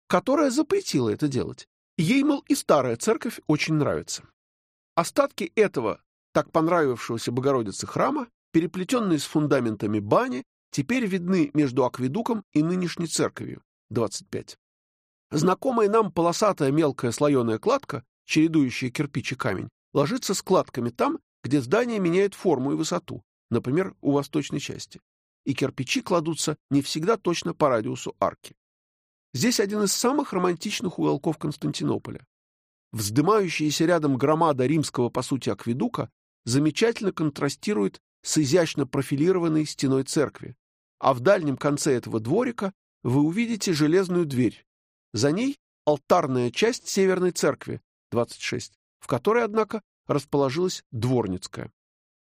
которая запретила это делать. Ей, мол, и старая церковь очень нравится. Остатки этого так понравившегося Богородице храма, переплетенные с фундаментами бани, теперь видны между акведуком и нынешней церковью. 25. Знакомая нам полосатая мелкая слоеная кладка, чередующая кирпич и камень, ложится складками там, где здание меняет форму и высоту, например, у восточной части. И кирпичи кладутся не всегда точно по радиусу арки. Здесь один из самых романтичных уголков Константинополя. Вздымающаяся рядом громада римского, по сути, акведука замечательно контрастирует с изящно профилированной стеной церкви, а в дальнем конце этого дворика вы увидите железную дверь. За ней алтарная часть северной церкви, 26, в которой, однако, расположилась дворницкая.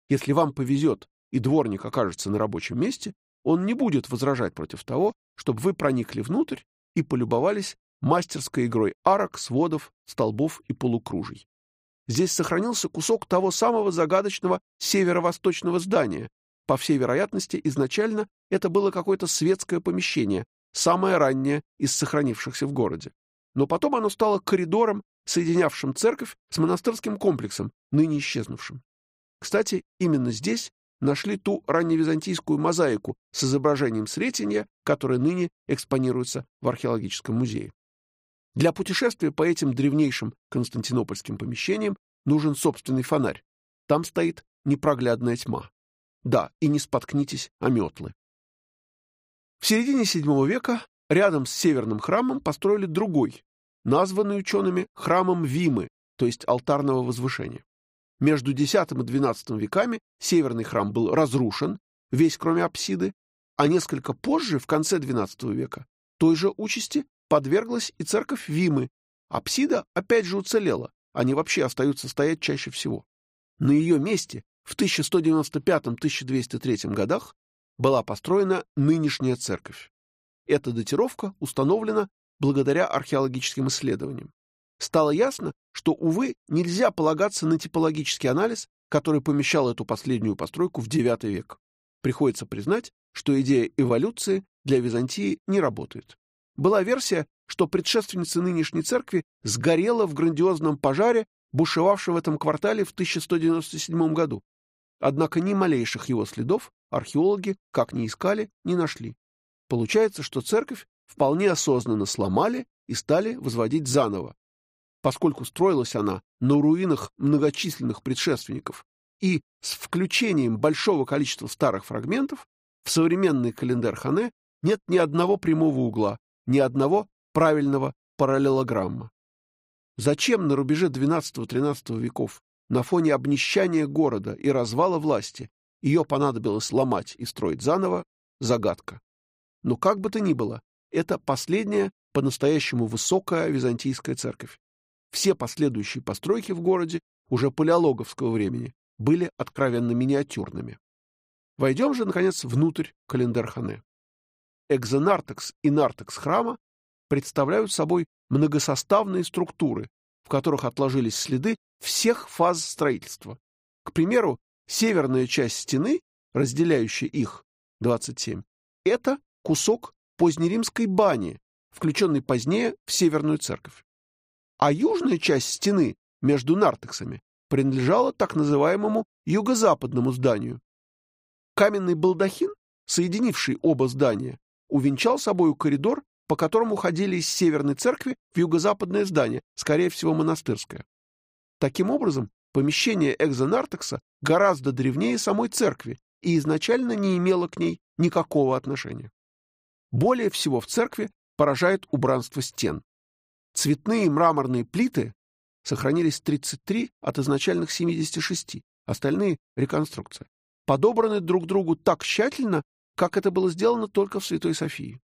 Если вам повезет и дворник окажется на рабочем месте, он не будет возражать против того, чтобы вы проникли внутрь и полюбовались мастерской игрой арок, сводов, столбов и полукружий. Здесь сохранился кусок того самого загадочного северо-восточного здания. По всей вероятности, изначально это было какое-то светское помещение, самое раннее из сохранившихся в городе. Но потом оно стало коридором, соединявшим церковь с монастырским комплексом, ныне исчезнувшим. Кстати, именно здесь нашли ту ранневизантийскую мозаику с изображением Сретенья, которая ныне экспонируется в археологическом музее. Для путешествия по этим древнейшим константинопольским помещениям нужен собственный фонарь. Там стоит непроглядная тьма. Да, и не споткнитесь о метлы. В середине VII века рядом с северным храмом построили другой, названный учеными храмом Вимы, то есть алтарного возвышения. Между X и XII веками северный храм был разрушен, весь кроме апсиды, а несколько позже, в конце XII века, той же участи подверглась и церковь Вимы. Апсида опять же уцелела, они вообще остаются стоять чаще всего. На ее месте в 1195-1203 годах была построена нынешняя церковь. Эта датировка установлена благодаря археологическим исследованиям. Стало ясно, что, увы, нельзя полагаться на типологический анализ, который помещал эту последнюю постройку в IX век. Приходится признать, что идея эволюции для Византии не работает. Была версия, что предшественница нынешней церкви сгорела в грандиозном пожаре, бушевавшем в этом квартале в 1197 году. Однако ни малейших его следов археологи, как ни искали, не нашли. Получается, что церковь вполне осознанно сломали и стали возводить заново, поскольку строилась она на руинах многочисленных предшественников, и с включением большого количества старых фрагментов в современный календарь Хане нет ни одного прямого угла, ни одного правильного параллелограмма. Зачем на рубеже XII-XIII веков, на фоне обнищания города и развала власти, ее понадобилось ломать и строить заново, загадка. Но как бы то ни было, это последняя по-настоящему высокая византийская церковь. Все последующие постройки в городе уже палеологовского времени были откровенно миниатюрными. Войдем же, наконец, внутрь Календархане. Экзонартекс и нартекс храма представляют собой многосоставные структуры, в которых отложились следы всех фаз строительства. К примеру, Северная часть стены, разделяющая их, 27, это кусок позднеримской бани, включенный позднее в Северную церковь. А южная часть стены между нартексами принадлежала так называемому юго-западному зданию. Каменный балдахин, соединивший оба здания, увенчал собою коридор по которому ходили из северной церкви в юго-западное здание, скорее всего, монастырское. Таким образом, помещение экзонартекса гораздо древнее самой церкви и изначально не имело к ней никакого отношения. Более всего в церкви поражает убранство стен. Цветные мраморные плиты сохранились 33 от изначальных 76, остальные — реконструкция. Подобраны друг другу так тщательно, как это было сделано только в Святой Софии.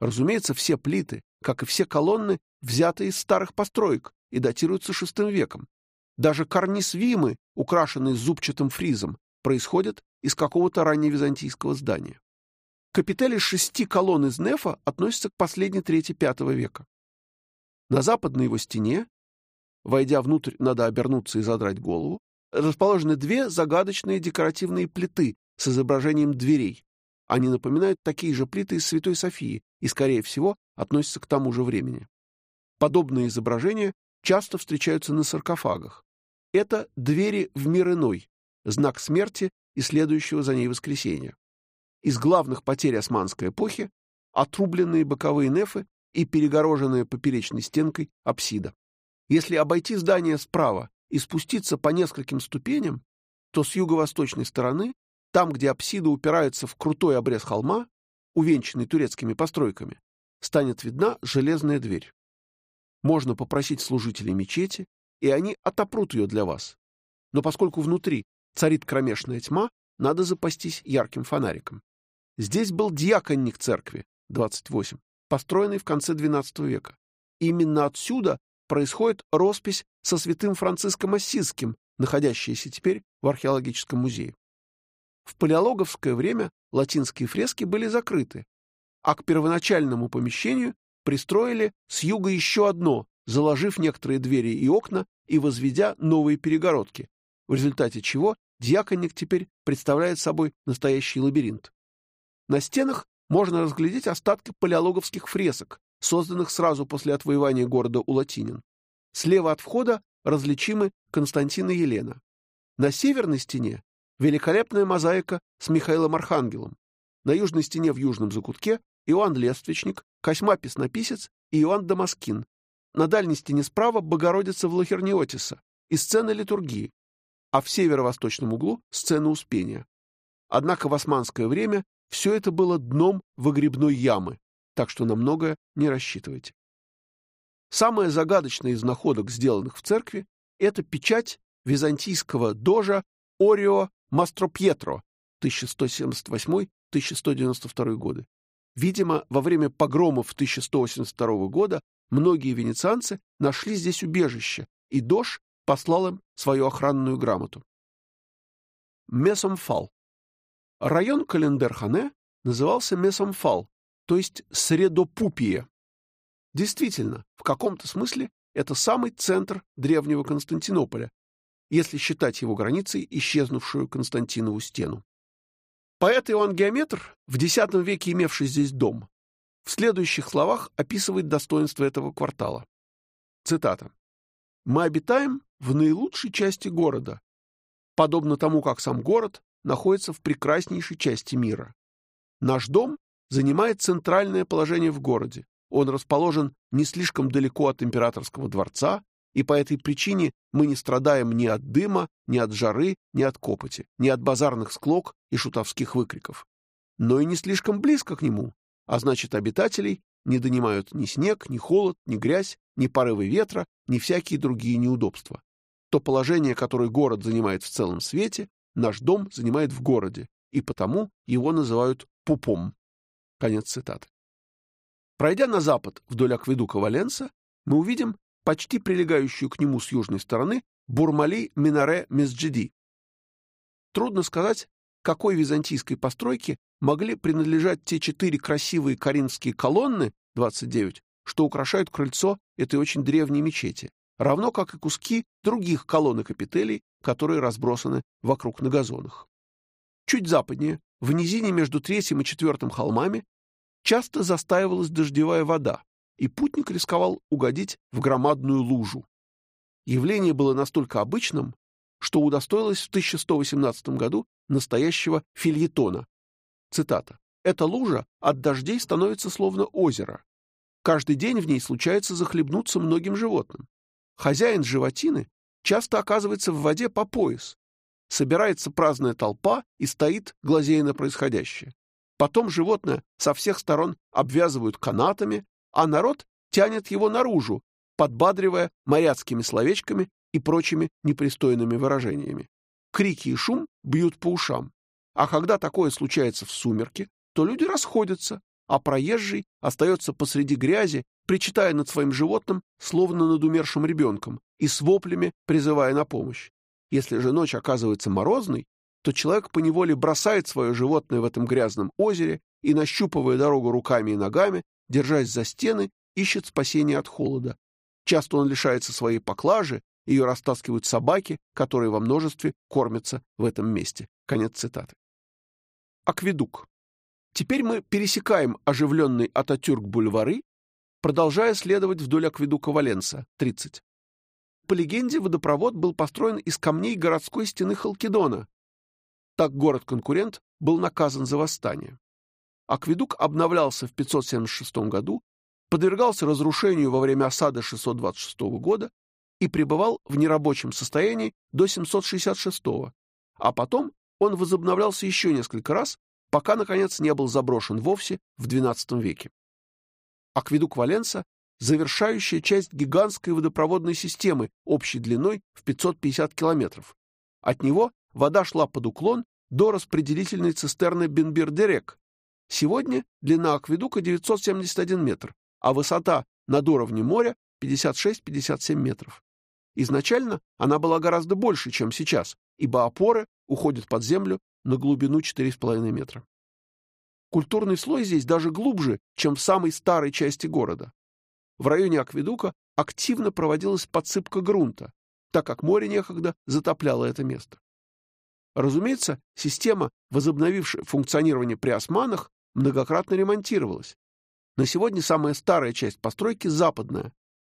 Разумеется, все плиты, как и все колонны, взяты из старых построек и датируются VI веком. Даже карниз Вимы, украшенный зубчатым фризом, происходит из какого-то ранневизантийского здания. Капители шести колонн из Нефа относятся к последней трети V века. На западной его стене, войдя внутрь, надо обернуться и задрать голову, расположены две загадочные декоративные плиты с изображением дверей. Они напоминают такие же плиты из Святой Софии и, скорее всего, относятся к тому же времени. Подобные изображения часто встречаются на саркофагах. Это двери в мир иной, знак смерти и следующего за ней воскресения. Из главных потерь османской эпохи – отрубленные боковые нефы и перегороженная поперечной стенкой апсида. Если обойти здание справа и спуститься по нескольким ступеням, то с юго-восточной стороны, там, где апсида упирается в крутой обрез холма, увенчанный турецкими постройками, станет видна железная дверь. Можно попросить служителей мечети, и они отопрут ее для вас. Но поскольку внутри царит кромешная тьма, надо запастись ярким фонариком. Здесь был диаконник церкви, 28, построенный в конце XII века. Именно отсюда происходит роспись со святым Франциском Ассизским, находящаяся теперь в археологическом музее. В палеологовское время латинские фрески были закрыты, а к первоначальному помещению пристроили с юга еще одно, заложив некоторые двери и окна и возведя новые перегородки, в результате чего диаконник теперь представляет собой настоящий лабиринт. На стенах можно разглядеть остатки палеологовских фресок, созданных сразу после отвоевания города у латинин. Слева от входа различимы Константин и Елена. На северной стене великолепная мозаика с Михаилом Архангелом. На южной стене в южном закутке Иоанн Лествичник, Косьма Песнописец и Иоанн Дамаскин. На дальней стене справа Богородица Влахерниотиса и сцена литургии, а в северо-восточном углу сцена Успения. Однако в османское время все это было дном выгребной ямы, так что на многое не рассчитывайте. Самое загадочное из находок, сделанных в церкви, это печать византийского дожа Орио Мастропьетро 1178-1192 годы. Видимо, во время погромов 1182 года многие венецианцы нашли здесь убежище, и дож послал им свою охранную грамоту. Месомфал Район Календер-Хане назывался Месомфал, то есть Средопупие. Действительно, в каком-то смысле это самый центр древнего Константинополя, если считать его границей исчезнувшую Константинову стену. Поэт Иоанн Геометр, в X веке имевший здесь дом, в следующих словах описывает достоинство этого квартала. Цитата. «Мы обитаем в наилучшей части города, подобно тому, как сам город находится в прекраснейшей части мира. Наш дом занимает центральное положение в городе. Он расположен не слишком далеко от императорского дворца, и по этой причине мы не страдаем ни от дыма, ни от жары, ни от копоти, ни от базарных склок и шутовских выкриков. Но и не слишком близко к нему, а значит, обитателей не донимают ни снег, ни холод, ни грязь, ни порывы ветра, ни всякие другие неудобства. То положение, которое город занимает в целом свете, наш дом занимает в городе, и потому его называют пупом. Конец цитаты. Пройдя на запад вдоль акведука Валенса, мы увидим почти прилегающую к нему с южной стороны Бурмали Минаре Месджиди. Трудно сказать, какой византийской постройке могли принадлежать те четыре красивые коринфские колонны, 29, что украшают крыльцо этой очень древней мечети, равно как и куски других колонн и капителей, которые разбросаны вокруг на газонах. Чуть западнее, в низине между третьим и четвертым холмами, часто застаивалась дождевая вода, и путник рисковал угодить в громадную лужу. Явление было настолько обычным, что удостоилось в 1118 году настоящего фильетона. Цитата. «Эта лужа от дождей становится словно озеро, Каждый день в ней случается захлебнуться многим животным. Хозяин животины часто оказывается в воде по пояс. Собирается праздная толпа и стоит, глазея на происходящее. Потом животное со всех сторон обвязывают канатами, а народ тянет его наружу, подбадривая моряцкими словечками и прочими непристойными выражениями. Крики и шум бьют по ушам. А когда такое случается в сумерки, то люди расходятся, а проезжий остается посреди грязи, причитая над своим животным, словно над умершим ребенком, и с воплями призывая на помощь. Если же ночь оказывается морозной, то человек поневоле бросает свое животное в этом грязном озере и, нащупывая дорогу руками и ногами, держась за стены, ищет спасения от холода. Часто он лишается своей поклажи, ее растаскивают собаки, которые во множестве кормятся в этом месте. Конец цитаты. Акведук. Теперь мы пересекаем оживленный Ататюрк-бульвары, продолжая следовать вдоль акведука Валенса, 30. По легенде, водопровод был построен из камней городской стены Халкидона. Так город-конкурент был наказан за восстание. Акведук обновлялся в 576 году, подвергался разрушению во время осады 626 года и пребывал в нерабочем состоянии до 766 а потом он возобновлялся еще несколько раз, пока, наконец, не был заброшен вовсе в XII веке. Акведук Валенса — завершающая часть гигантской водопроводной системы общей длиной в 550 километров. От него вода шла под уклон до распределительной цистерны Бенбир-Дерек. Сегодня длина акведука 971 метр, а высота над уровнем моря 56-57 метров. Изначально она была гораздо больше, чем сейчас, ибо опоры уходят под землю на глубину 4,5 метра. Культурный слой здесь даже глубже, чем в самой старой части города. В районе Акведука активно проводилась подсыпка грунта, так как море некогда затопляло это место. Разумеется, система, возобновившая функционирование при османах, многократно ремонтировалась. На сегодня самая старая часть постройки — западная.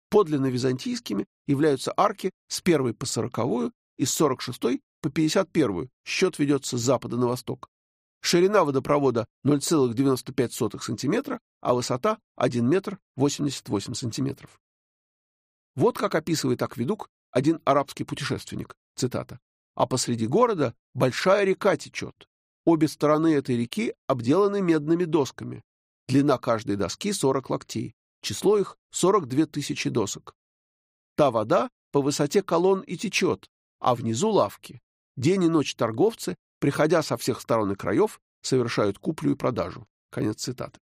Подлинно византийскими являются арки с первой по сороковую и с сорок шестой по 51 счет ведется с запада на восток. Ширина водопровода 0,95 см, а высота 1 метр 88 сантиметров. Вот как описывает акведук один арабский путешественник, цитата. «А посреди города большая река течет. Обе стороны этой реки обделаны медными досками. Длина каждой доски 40 локтей, число их 42 тысячи досок. Та вода по высоте колонн и течет, а внизу лавки. День и ночь торговцы, приходя со всех сторон и краев, совершают куплю и продажу. Конец цитаты.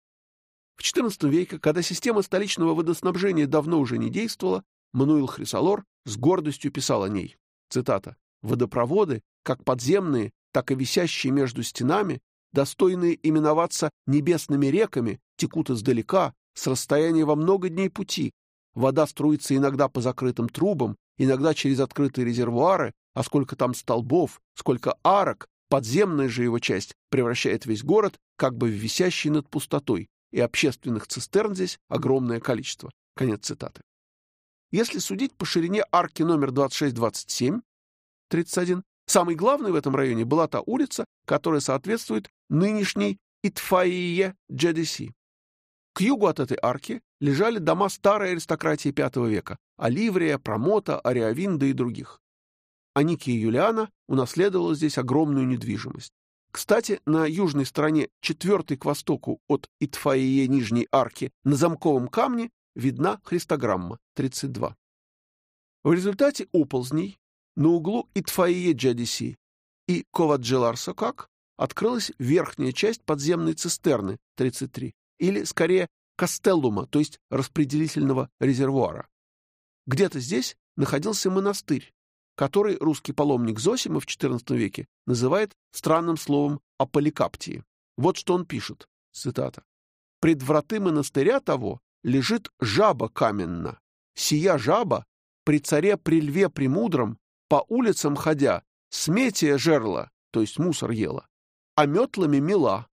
В XIV веке, когда система столичного водоснабжения давно уже не действовала, Мануил Хрисалор с гордостью писал о ней. Цитата. «Водопроводы, как подземные, так и висящие между стенами, достойные именоваться небесными реками, текут издалека, с расстояния во много дней пути. Вода струится иногда по закрытым трубам, иногда через открытые резервуары, а сколько там столбов, сколько арок, подземная же его часть превращает весь город как бы в висящий над пустотой, и общественных цистерн здесь огромное количество. Конец цитаты. Если судить по ширине арки номер 2627, 31, самой главной в этом районе была та улица, которая соответствует нынешней Итфаие Джедиси. К югу от этой арки лежали дома старой аристократии V века – Оливрия, Промота, Ариавинда и других. Аникия Юлиана унаследовала здесь огромную недвижимость. Кстати, на южной стороне, четвертой к востоку от Итфаие Нижней арки, на замковом камне видна христограмма 32. В результате оползней на углу Итфаие Джадиси и Коваджилар-Сокак открылась верхняя часть подземной цистерны 33, или, скорее, кастеллума, то есть распределительного резервуара. Где-то здесь находился монастырь, который русский паломник Зосимов в XIV веке называет странным словом «аполикаптии». Вот что он пишет, цитата. «Пред враты монастыря того лежит жаба каменна. Сия жаба, при царе при льве премудром, по улицам ходя, сметия жерла, то есть мусор ела, а метлами мила.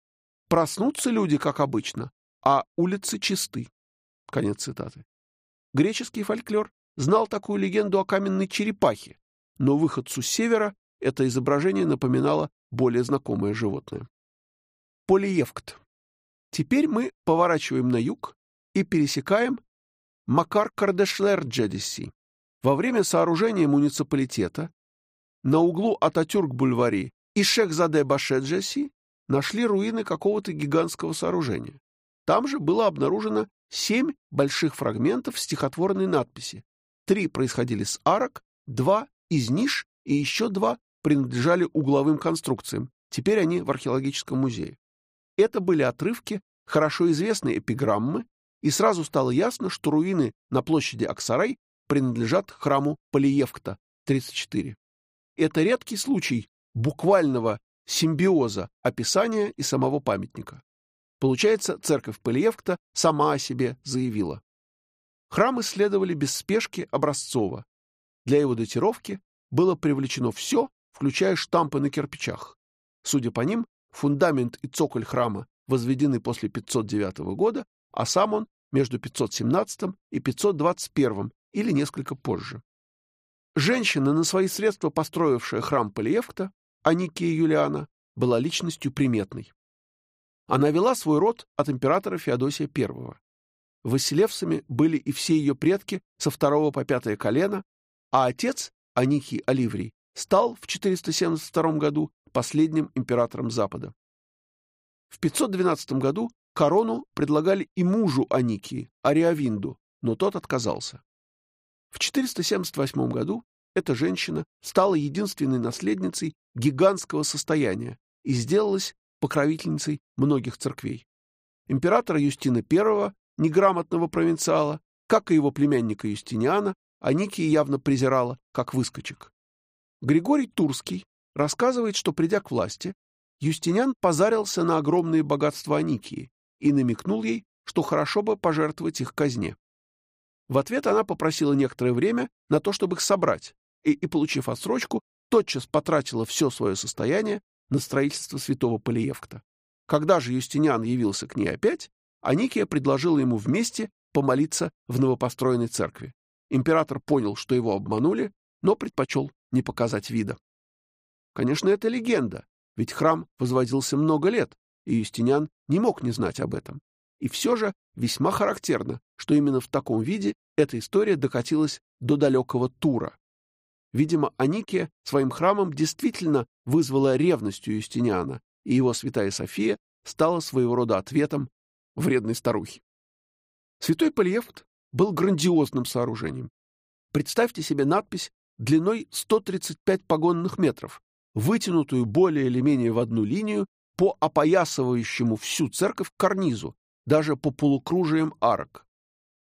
Проснутся люди, как обычно, а улицы чисты». Конец цитаты. Греческий фольклор знал такую легенду о каменной черепахе, но выходцу с севера это изображение напоминало более знакомое животное. Полиевкт. Теперь мы поворачиваем на юг и пересекаем Макар Кардешлер Джедиси. Во время сооружения муниципалитета на углу Ататюрк-бульвари и Шехзаде-Башеджеси нашли руины какого-то гигантского сооружения. Там же было обнаружено семь больших фрагментов стихотворной надписи. Три происходили с арок, два — из ниш и еще два принадлежали угловым конструкциям. Теперь они в археологическом музее. Это были отрывки хорошо известной эпиграммы, и сразу стало ясно, что руины на площади Аксарай принадлежат храму Полиевкта, 34. Это редкий случай буквального симбиоза описания и самого памятника. Получается, церковь Полиевкта сама о себе заявила. Храм исследовали без спешки образцово. Для его датировки было привлечено все, включая штампы на кирпичах. Судя по ним, фундамент и цоколь храма возведены после 509 года, а сам он между 517 и 521 или несколько позже. Женщина, на свои средства построившая храм Полиевкта, Аникия Юлиана, была личностью приметной. Она вела свой род от императора Феодосия I. Василевсами были и все ее предки со второго по пятое колено, а отец, Аникий Оливрий, стал в 472 году последним императором Запада. В 512 году корону предлагали и мужу Аникии, Ариавинду, но тот отказался. В 478 году эта женщина стала единственной наследницей гигантского состояния и сделалась покровительницей многих церквей. Императора Юстина I, неграмотного провинциала, как и его племянника Юстиниана, Аникия явно презирала, как выскочек. Григорий Турский рассказывает, что, придя к власти, Юстиниан позарился на огромные богатства Аникии и намекнул ей, что хорошо бы пожертвовать их казне. В ответ она попросила некоторое время на то, чтобы их собрать, и, и получив отсрочку, тотчас потратила все свое состояние на строительство святого Полиевкта. Когда же Юстиниан явился к ней опять, Аникия предложила ему вместе помолиться в новопостроенной церкви. Император понял, что его обманули, но предпочел не показать вида. Конечно, это легенда, ведь храм возводился много лет, и Юстиниан не мог не знать об этом. И все же весьма характерно, что именно в таком виде эта история докатилась до далекого Тура. Видимо, Аникия своим храмом действительно вызвала ревность у Юстиниана, и его святая София стала своего рода ответом вредной старухи. Святой Полиевкт был грандиозным сооружением. Представьте себе надпись длиной 135 погонных метров, вытянутую более или менее в одну линию по опоясывающему всю церковь карнизу, даже по полукружиям арок.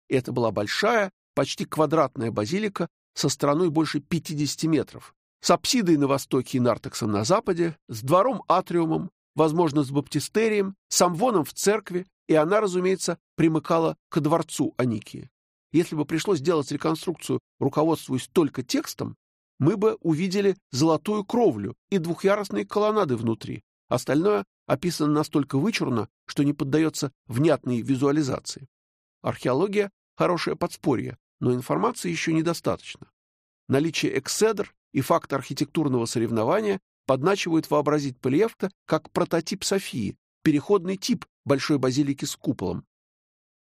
Это была большая, почти квадратная базилика со стороной больше 50 метров, с апсидой на востоке и нартексом на западе, с двором-атриумом, возможно, с баптистерием, с амвоном в церкви, и она, разумеется, примыкала к дворцу Аникии. Если бы пришлось делать реконструкцию, руководствуясь только текстом, мы бы увидели золотую кровлю и двухъярусные колоннады внутри. Остальное описано настолько вычурно, что не поддается внятной визуализации. Археология — хорошее подспорье, но информации еще недостаточно. Наличие экседр и факт архитектурного соревнования подначивают вообразить Полиевта как прототип Софии, переходный тип большой базилики с куполом.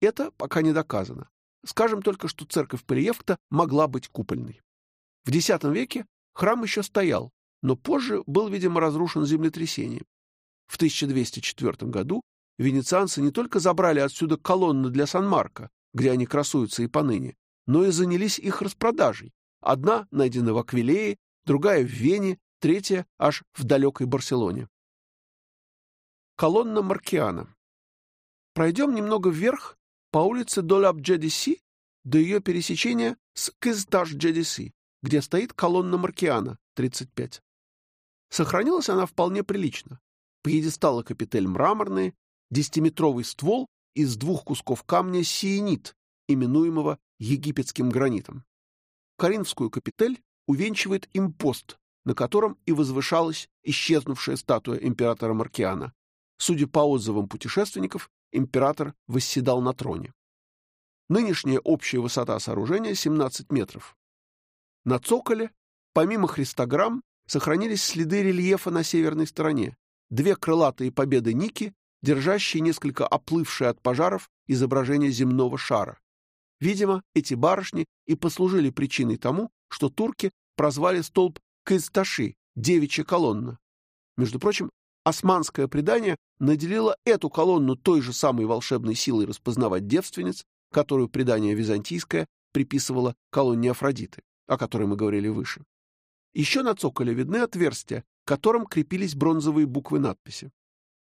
Это пока не доказано. Скажем только, что церковь Полиевкта могла быть купольной. В X веке храм еще стоял, но позже был, видимо, разрушен землетрясением. В 1204 году венецианцы не только забрали отсюда колонны для Сан-Марко, где они красуются и поныне, но и занялись их распродажей. Одна найдена в Аквилее, другая в Вене, третья аж в далекой Барселоне. Колонна Маркиана. Пройдем немного вверх по улице Долаб-Джедиси до ее пересечения с Кызташ-Джедиси, где стоит колонна Маркиана, 35. Сохранилась она вполне прилично. Пьедесталы капитель мраморные, десятиметровый ствол из двух кусков камня сиенит, именуемого египетским гранитом. Коринфскую капитель увенчивает импост, на котором и возвышалась исчезнувшая статуя императора Маркиана, Судя по отзывам путешественников, император восседал на троне. Нынешняя общая высота сооружения 17 метров. На цоколе, помимо христограмм, сохранились следы рельефа на северной стороне, две крылатые победы Ники держащие несколько оплывшие от пожаров изображение земного шара. Видимо, эти барышни и послужили причиной тому, что турки прозвали столб Кызташи, девичья колонна. Между прочим, османское предание наделило эту колонну той же самой волшебной силой распознавать девственниц, которую предание византийское приписывало колонне Афродиты, о которой мы говорили выше. Еще на цоколе видны отверстия, которым крепились бронзовые буквы надписи.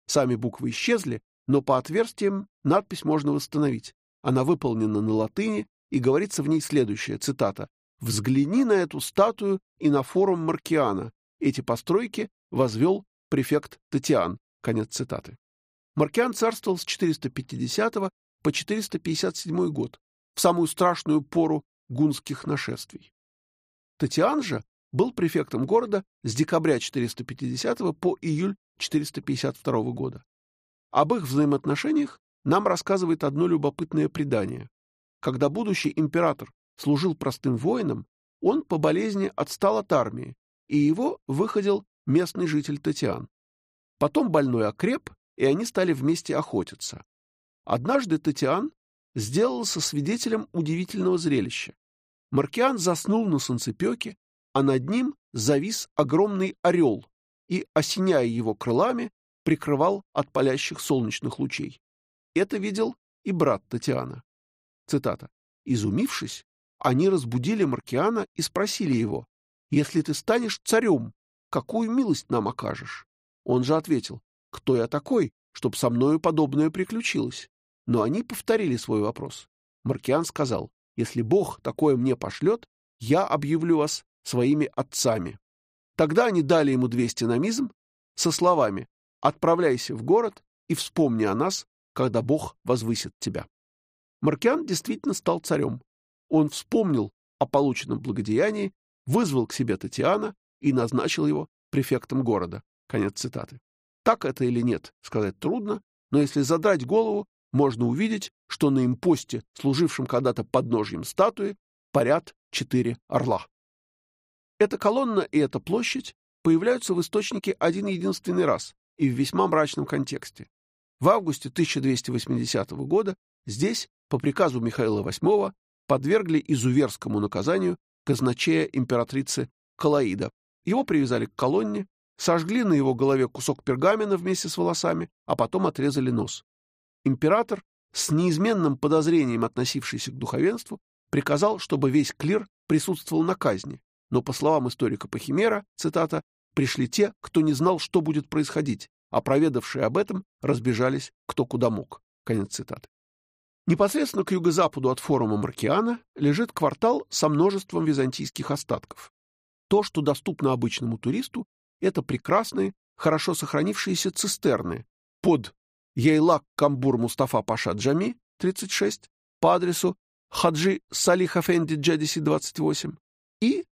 Сами буквы исчезли, но по отверстиям надпись можно восстановить. Она выполнена на латыни, и говорится в ней следующая цитата. «Взгляни на эту статую и на форум Маркиана. Эти постройки возвел префект Татьян». Конец цитаты. Маркиан царствовал с 450 по 457 год, в самую страшную пору гунских нашествий. Татьян же был префектом города с декабря 450 по июль 452 года. Об их взаимоотношениях нам рассказывает одно любопытное предание. Когда будущий император служил простым воином, он по болезни отстал от армии, и его выходил местный житель Татьян. Потом больной окреп, и они стали вместе охотиться. Однажды Татьян сделался свидетелем удивительного зрелища. Маркиан заснул на солнцепеке, а над ним завис огромный орел и, осеняя его крылами, прикрывал от палящих солнечных лучей. Это видел и брат Татьяна. Цитата. «Изумившись, они разбудили Маркиана и спросили его, «Если ты станешь царем, какую милость нам окажешь?» Он же ответил, «Кто я такой, чтоб со мною подобное приключилось?» Но они повторили свой вопрос. Маркиан сказал, «Если Бог такое мне пошлет, я объявлю вас своими отцами». Тогда они дали ему 200 намизм со словами «Отправляйся в город и вспомни о нас, когда Бог возвысит тебя». Маркиан действительно стал царем. Он вспомнил о полученном благодеянии, вызвал к себе Татьяна и назначил его префектом города. Конец цитаты. Так это или нет, сказать трудно, но если задрать голову, можно увидеть, что на импосте, служившем когда-то подножьем статуи, парят четыре орла. Эта колонна и эта площадь появляются в источнике один единственный раз и в весьма мрачном контексте. В августе 1280 года здесь, по приказу Михаила VIII, подвергли изуверскому наказанию казначея императрицы Калаида. Его привязали к колонне, сожгли на его голове кусок пергамена вместе с волосами, а потом отрезали нос. Император, с неизменным подозрением относившийся к духовенству, приказал, чтобы весь клир присутствовал на казни, но, по словам историка Пахимера, цитата, «пришли те, кто не знал, что будет происходить, а проведавшие об этом разбежались кто куда мог». Конец цитаты. Непосредственно к юго-западу от форума Маркиана лежит квартал со множеством византийских остатков. То, что доступно обычному туристу, это прекрасные, хорошо сохранившиеся цистерны под Яйлак Камбур Мустафа Паша Джами, 36, по адресу Хаджи Салих Афенди Джадиси, 28, и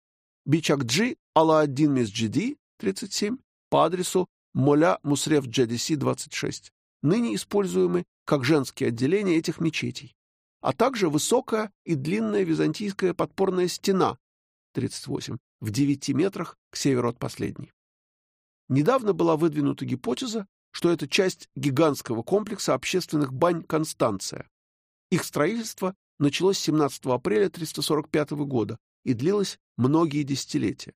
Бичакджи Алла-Аддин Месджиди, 37, по адресу Моля Мусрев Джадиси, 26, ныне используемы как женские отделения этих мечетей, а также высокая и длинная византийская подпорная стена, 38, в 9 метрах к северу от последней. Недавно была выдвинута гипотеза, что это часть гигантского комплекса общественных бань Констанция. Их строительство началось 17 апреля 345 года и длилось многие десятилетия.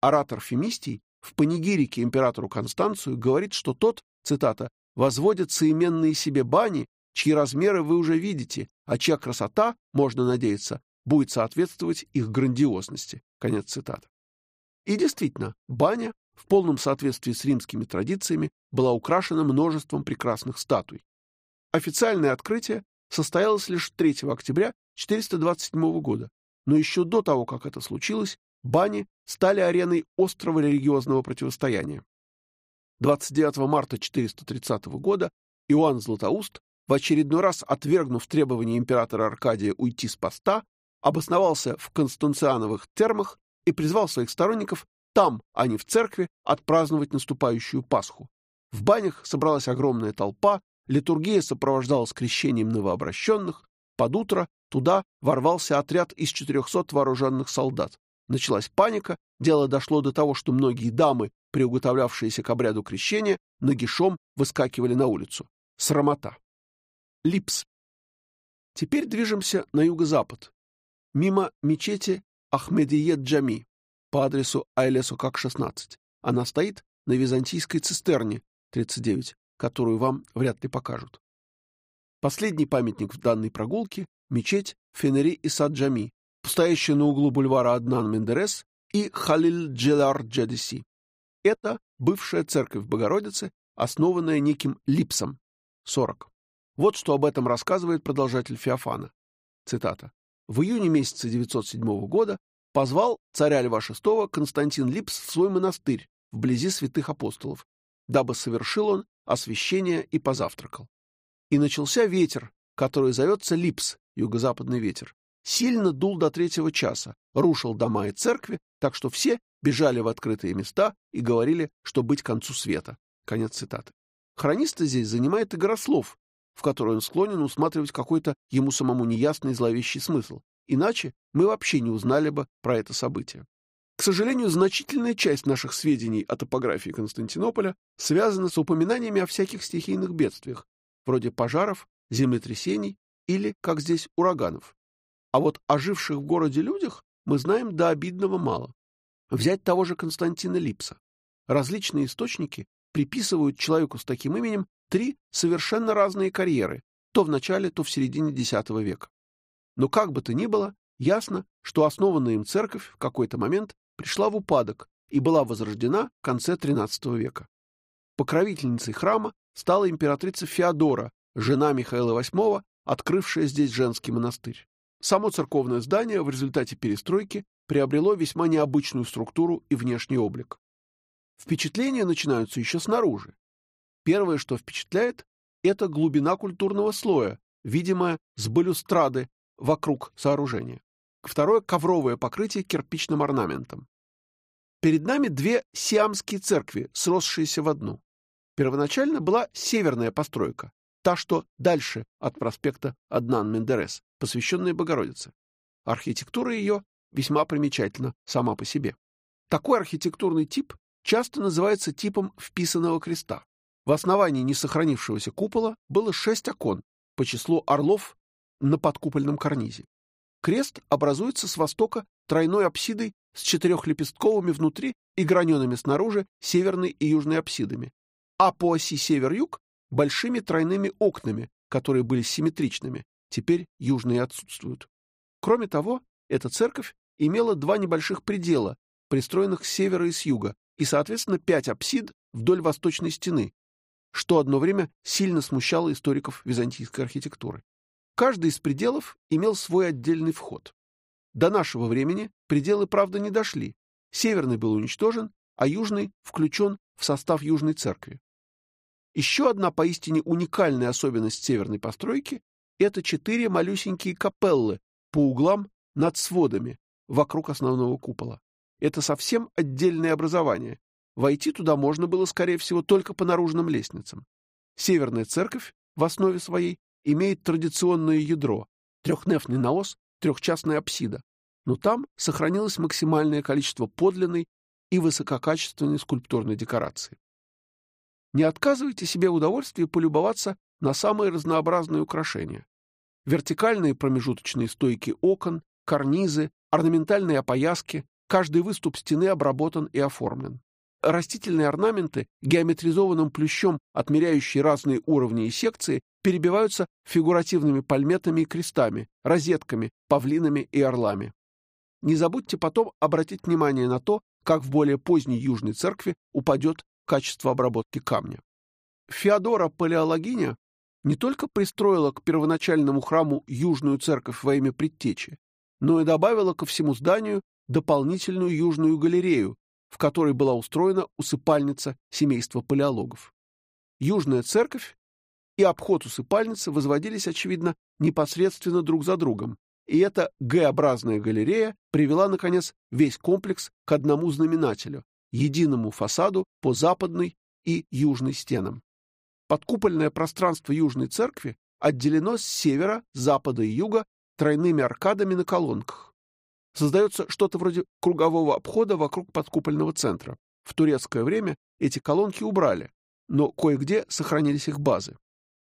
Оратор Фемистий в панигирике императору Констанцию говорит, что тот, цитата, «возводит соименные себе бани, чьи размеры вы уже видите, а чья красота, можно надеяться, будет соответствовать их грандиозности». Конец цитаты. И действительно, баня в полном соответствии с римскими традициями была украшена множеством прекрасных статуй. Официальное открытие состоялось лишь 3 октября 427 года, но еще до того, как это случилось, бани стали ареной острого религиозного противостояния. 29 марта 430 года Иоанн Златоуст, в очередной раз отвергнув требования императора Аркадия уйти с поста, обосновался в Констанциановых термах и призвал своих сторонников там, а не в церкви, отпраздновать наступающую Пасху. В банях собралась огромная толпа, литургия сопровождалась крещением новообращенных, под утро Туда ворвался отряд из 400 вооруженных солдат. Началась паника, дело дошло до того, что многие дамы, приуготовлявшиеся к обряду крещения, нагишом выскакивали на улицу. Срамота. Липс. Теперь движемся на юго-запад, мимо мечети Ахмедиет-Джами по адресу Айлесу-Как, 16. Она стоит на византийской цистерне 39, которую вам вряд ли покажут. Последний памятник в данной прогулке — мечеть Фенери Исад-Джами, стоящая на углу бульвара Аднан Мендерес и Халиль Джелар Джадиси. Это бывшая церковь Богородицы, основанная неким Липсом, 40. Вот что об этом рассказывает продолжатель Феофана. Цитата. В июне месяца 907 года позвал царя Льва VI Константин Липс в свой монастырь вблизи святых апостолов, дабы совершил он освящение и позавтракал. И начался ветер, который зовется Липс, юго-западный ветер. Сильно дул до третьего часа, рушил дома и церкви, так что все бежали в открытые места и говорили, что быть концу света. Конец цитаты. Хрониста здесь занимает Игрослов, в которой он склонен усматривать какой-то ему самому неясный зловещий смысл. Иначе мы вообще не узнали бы про это событие. К сожалению, значительная часть наших сведений о топографии Константинополя связана с упоминаниями о всяких стихийных бедствиях, вроде пожаров, землетрясений или, как здесь, ураганов. А вот о живших в городе людях мы знаем до обидного мало. Взять того же Константина Липса. Различные источники приписывают человеку с таким именем три совершенно разные карьеры, то в начале, то в середине X века. Но как бы то ни было, ясно, что основанная им церковь в какой-то момент пришла в упадок и была возрождена в конце XIII века. Покровительницей храма стала императрица Феодора, жена Михаила VIII, открывшая здесь женский монастырь. Само церковное здание в результате перестройки приобрело весьма необычную структуру и внешний облик. Впечатления начинаются еще снаружи. Первое, что впечатляет, это глубина культурного слоя, видимая с балюстрады вокруг сооружения. Второе — ковровое покрытие кирпичным орнаментом. Перед нами две сиамские церкви, сросшиеся в одну. Первоначально была северная постройка, та, что дальше от проспекта Аднан-Мендерес, посвященная Богородице. Архитектура ее весьма примечательна сама по себе. Такой архитектурный тип часто называется типом вписанного креста. В основании несохранившегося купола было шесть окон по числу орлов на подкупольном карнизе. Крест образуется с востока тройной апсидой с четырехлепестковыми внутри и граненными снаружи северной и южной апсидами, а по оси север-юг — большими тройными окнами, которые были симметричными, теперь южные отсутствуют. Кроме того, эта церковь имела два небольших предела, пристроенных с севера и с юга, и, соответственно, пять апсид вдоль восточной стены, что одно время сильно смущало историков византийской архитектуры. Каждый из пределов имел свой отдельный вход. До нашего времени пределы, правда, не дошли. Северный был уничтожен, а южный включен в состав Южной церкви. Еще одна поистине уникальная особенность северной постройки — это четыре малюсенькие капеллы по углам над сводами вокруг основного купола. Это совсем отдельное образование. Войти туда можно было, скорее всего, только по наружным лестницам. Северная церковь в основе своей имеет традиционное ядро, трехнефный наос, трехчастная апсида, но там сохранилось максимальное количество подлинной и высококачественной скульптурной декорации. Не отказывайте себе в удовольствии полюбоваться на самые разнообразные украшения. Вертикальные промежуточные стойки окон, карнизы, орнаментальные опояски, Каждый выступ стены обработан и оформлен. Растительные орнаменты, геометризованным плющом отмеряющие разные уровни и секции, перебиваются фигуративными пальметами и крестами, розетками, павлинами и орлами. Не забудьте потом обратить внимание на то, как в более поздней Южной церкви упадет качество обработки камня. Феодора Палеологиня не только пристроила к первоначальному храму Южную церковь во имя предтечи, но и добавила ко всему зданию дополнительную южную галерею, в которой была устроена усыпальница семейства палеологов. Южная церковь и обход усыпальницы возводились, очевидно, непосредственно друг за другом, и эта Г-образная галерея привела, наконец, весь комплекс к одному знаменателю — единому фасаду по западной и южной стенам. Подкупольное пространство Южной церкви отделено с севера, запада и юга тройными аркадами на колонках. Создается что-то вроде кругового обхода вокруг подкупольного центра. В турецкое время эти колонки убрали, но кое-где сохранились их базы.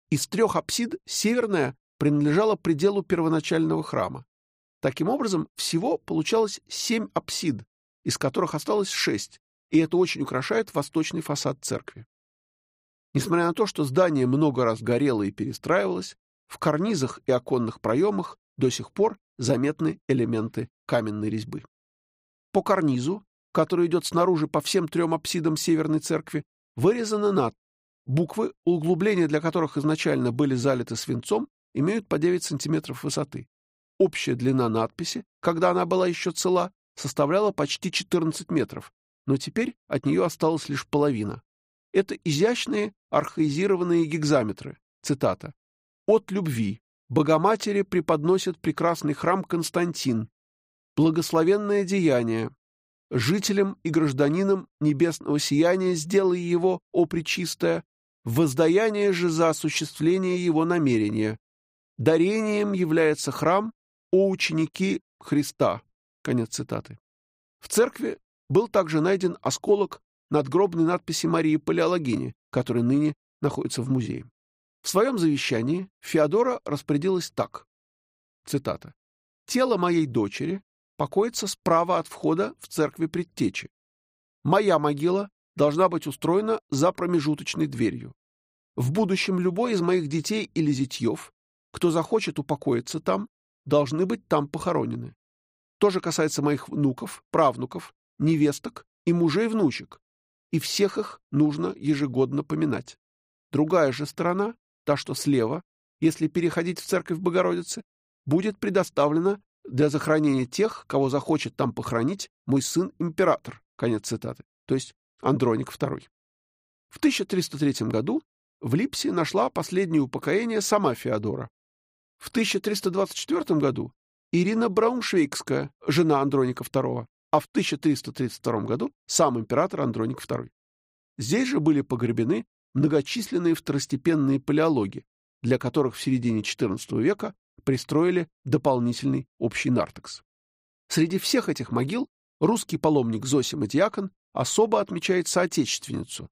Из трех апсид северная принадлежала пределу первоначального храма. Таким образом, всего получалось семь апсид, из которых осталось шесть, и это очень украшает восточный фасад церкви. Несмотря на то, что здание много раз горело и перестраивалось, в карнизах и оконных проемах до сих пор заметны элементы каменной резьбы. По карнизу, который идет снаружи по всем трем апсидам Северной Церкви, вырезаны над. Буквы, углубления для которых изначально были залиты свинцом, имеют по 9 сантиметров высоты. Общая длина надписи, когда она была еще цела, составляла почти 14 метров, но теперь от нее осталась лишь половина. Это изящные архаизированные гигзаметры. Цитата. «От любви Богоматери преподносит прекрасный храм Константин, благословенное деяние. Жителям и гражданинам небесного сияния сделай его, о пречистое, воздаяние же за осуществление его намерения. Дарением является храм, о ученики Христа. Конец цитаты. В церкви был также найден осколок надгробной надписи Марии Палеологини, который ныне находится в музее. В своем завещании Феодора распорядилась так. Цитата. «Тело моей дочери покоится справа от входа в церкви предтечи. Моя могила должна быть устроена за промежуточной дверью. В будущем любой из моих детей или зятьев, кто захочет упокоиться там, должны быть там похоронены. То же касается моих внуков, правнуков, невесток и мужей-внучек, и всех их нужно ежегодно поминать. Другая же сторона, та, что слева, если переходить в церковь Богородицы, будет предоставлена для захоронения тех, кого захочет там похоронить мой сын-император. Конец цитаты. То есть Андроник II. В 1303 году в Липсе нашла последнее упокоение сама Феодора. В 1324 году Ирина Брауншвейгская, жена Андроника II, а в 1332 году сам император Андроник II. Здесь же были погребены многочисленные второстепенные палеологи, для которых в середине XIV века пристроили дополнительный общий нартекс. Среди всех этих могил русский паломник Зосима Диакон особо отмечает соотечественницу.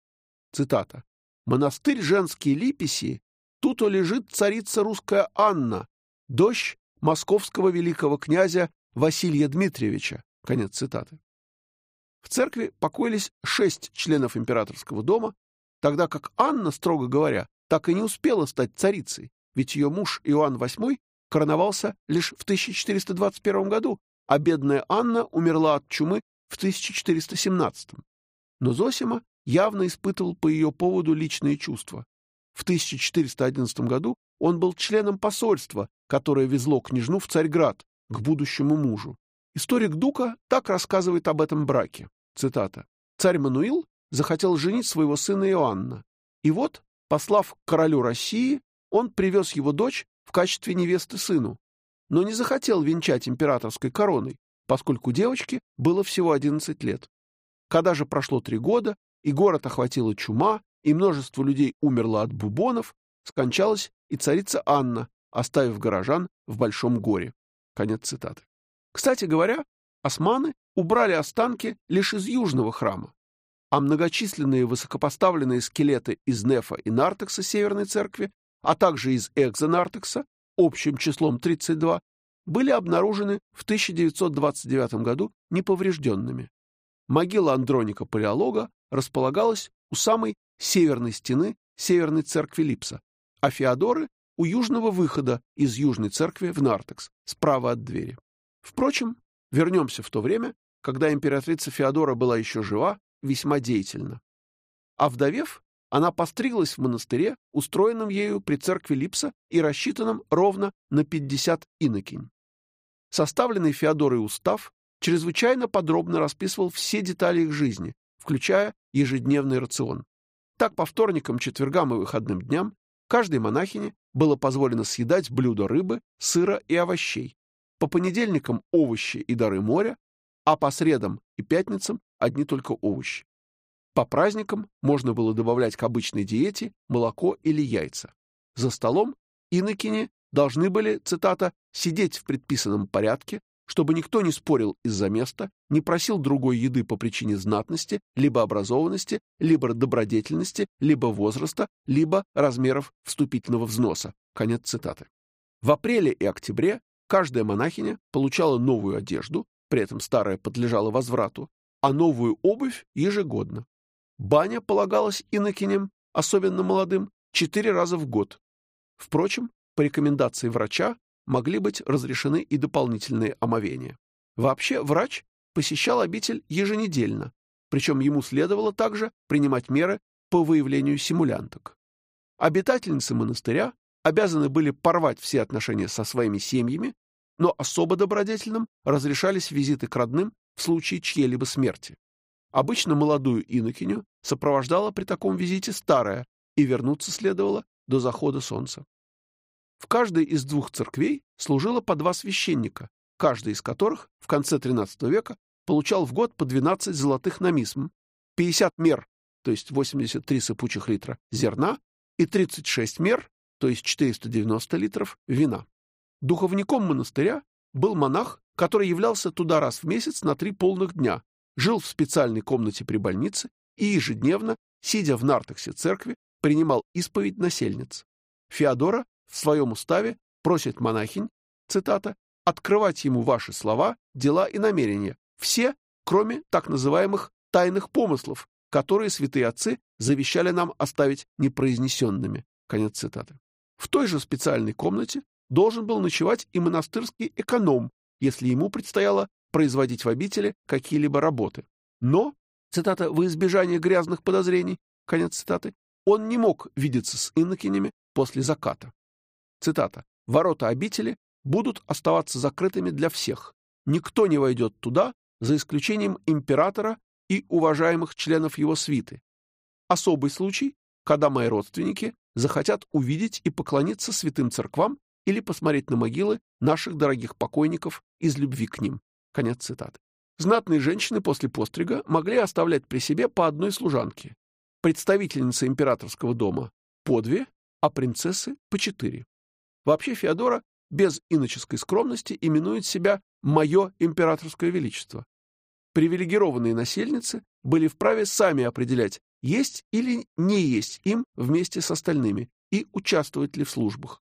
Цитата. «Монастырь женские липиси, тут лежит царица русская Анна, дочь московского великого князя Василия Дмитриевича». Конец цитаты. В церкви покоились шесть членов императорского дома, тогда как Анна, строго говоря, так и не успела стать царицей, ведь ее муж Иоанн VIII короновался лишь в 1421 году, а бедная Анна умерла от чумы в 1417. Но Зосима явно испытывал по ее поводу личные чувства. В 1411 году он был членом посольства, которое везло княжну в Царьград к будущему мужу. Историк Дука так рассказывает об этом браке. Цитата. «Царь Мануил захотел женить своего сына Иоанна. И вот, послав к королю России, он привез его дочь в качестве невесты сыну, но не захотел венчать императорской короной, поскольку девочке было всего 11 лет. Когда же прошло три года, и город охватила чума, и множество людей умерло от бубонов, скончалась и царица Анна, оставив горожан в большом горе. Конец цитаты. Кстати говоря, османы убрали останки лишь из южного храма, а многочисленные высокопоставленные скелеты из Нефа и Нартекса Северной Церкви а также из экзонартекса, общим числом 32, были обнаружены в 1929 году неповрежденными. Могила Андроника Палеолога располагалась у самой северной стены Северной церкви Липса, а Феодоры — у южного выхода из Южной церкви в Нартекс, справа от двери. Впрочем, вернемся в то время, когда императрица Феодора была еще жива, весьма деятельна. А вдовев, она постриглась в монастыре, устроенном ею при церкви Липса и рассчитанном ровно на 50 инокинь. Составленный Феодорой устав чрезвычайно подробно расписывал все детали их жизни, включая ежедневный рацион. Так по вторникам, четвергам и выходным дням каждой монахине было позволено съедать блюдо рыбы, сыра и овощей, по понедельникам овощи и дары моря, а по средам и пятницам одни только овощи. По праздникам можно было добавлять к обычной диете молоко или яйца. За столом инокини должны были, цитата, «сидеть в предписанном порядке, чтобы никто не спорил из-за места, не просил другой еды по причине знатности, либо образованности, либо добродетельности, либо возраста, либо размеров вступительного взноса. Конец цитаты. В апреле и октябре каждая монахиня получала новую одежду, при этом старая подлежала возврату, а новую обувь ежегодно. Баня полагалась инокиням, особенно молодым, четыре раза в год. Впрочем, по рекомендации врача могли быть разрешены и дополнительные омовения. Вообще, врач посещал обитель еженедельно, причем ему следовало также принимать меры по выявлению симулянток. Обитательницы монастыря обязаны были порвать все отношения со своими семьями, но особо добродетельным разрешались визиты к родным в случае чьей-либо смерти. Обычно молодую инокиню сопровождала при таком визите старая, и вернуться следовало до захода солнца. В каждой из двух церквей служило по два священника, каждый из которых в конце XIII века получал в год по 12 золотых намисм, 50 мер, то есть 83 сыпучих литра зерна, и 36 мер, то есть 490 литров вина. Духовником монастыря был монах, который являлся туда раз в месяц на три полных дня, жил в специальной комнате при больнице и ежедневно, сидя в нартексе церкви, принимал исповедь насельниц. Феодора в своем уставе просит монахинь, цитата, «открывать ему ваши слова, дела и намерения, все, кроме так называемых тайных помыслов, которые святые отцы завещали нам оставить непроизнесенными». Конец цитаты. В той же специальной комнате должен был ночевать и монастырский эконом, если ему предстояло производить в обители какие-либо работы. Но, цитата, «во избежание грязных подозрений», конец цитаты, он не мог видеться с инокинями после заката. Цитата, «Ворота обители будут оставаться закрытыми для всех. Никто не войдет туда, за исключением императора и уважаемых членов его свиты. Особый случай, когда мои родственники захотят увидеть и поклониться святым церквам или посмотреть на могилы наших дорогих покойников из любви к ним. Конец цитаты. Знатные женщины после пострига могли оставлять при себе по одной служанке. Представительницы императорского дома — по две, а принцессы — по четыре. Вообще Феодора без иноческой скромности именует себя «Мое императорское величество». Привилегированные насельницы были вправе сами определять, есть или не есть им вместе с остальными и участвовать ли в службах.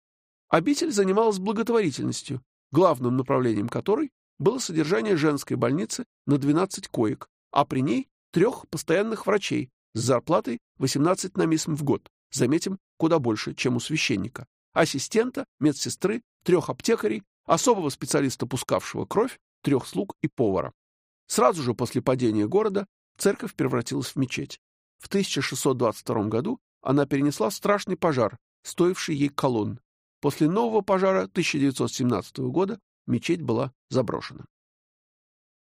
Обитель занималась благотворительностью, главным направлением которой было содержание женской больницы на 12 коек, а при ней трех постоянных врачей с зарплатой 18 намисм в год, заметим, куда больше, чем у священника, ассистента, медсестры, трех аптекарей, особого специалиста, пускавшего кровь, трех слуг и повара. Сразу же после падения города церковь превратилась в мечеть. В 1622 году она перенесла страшный пожар, стоивший ей колонн, После нового пожара 1917 года мечеть была заброшена.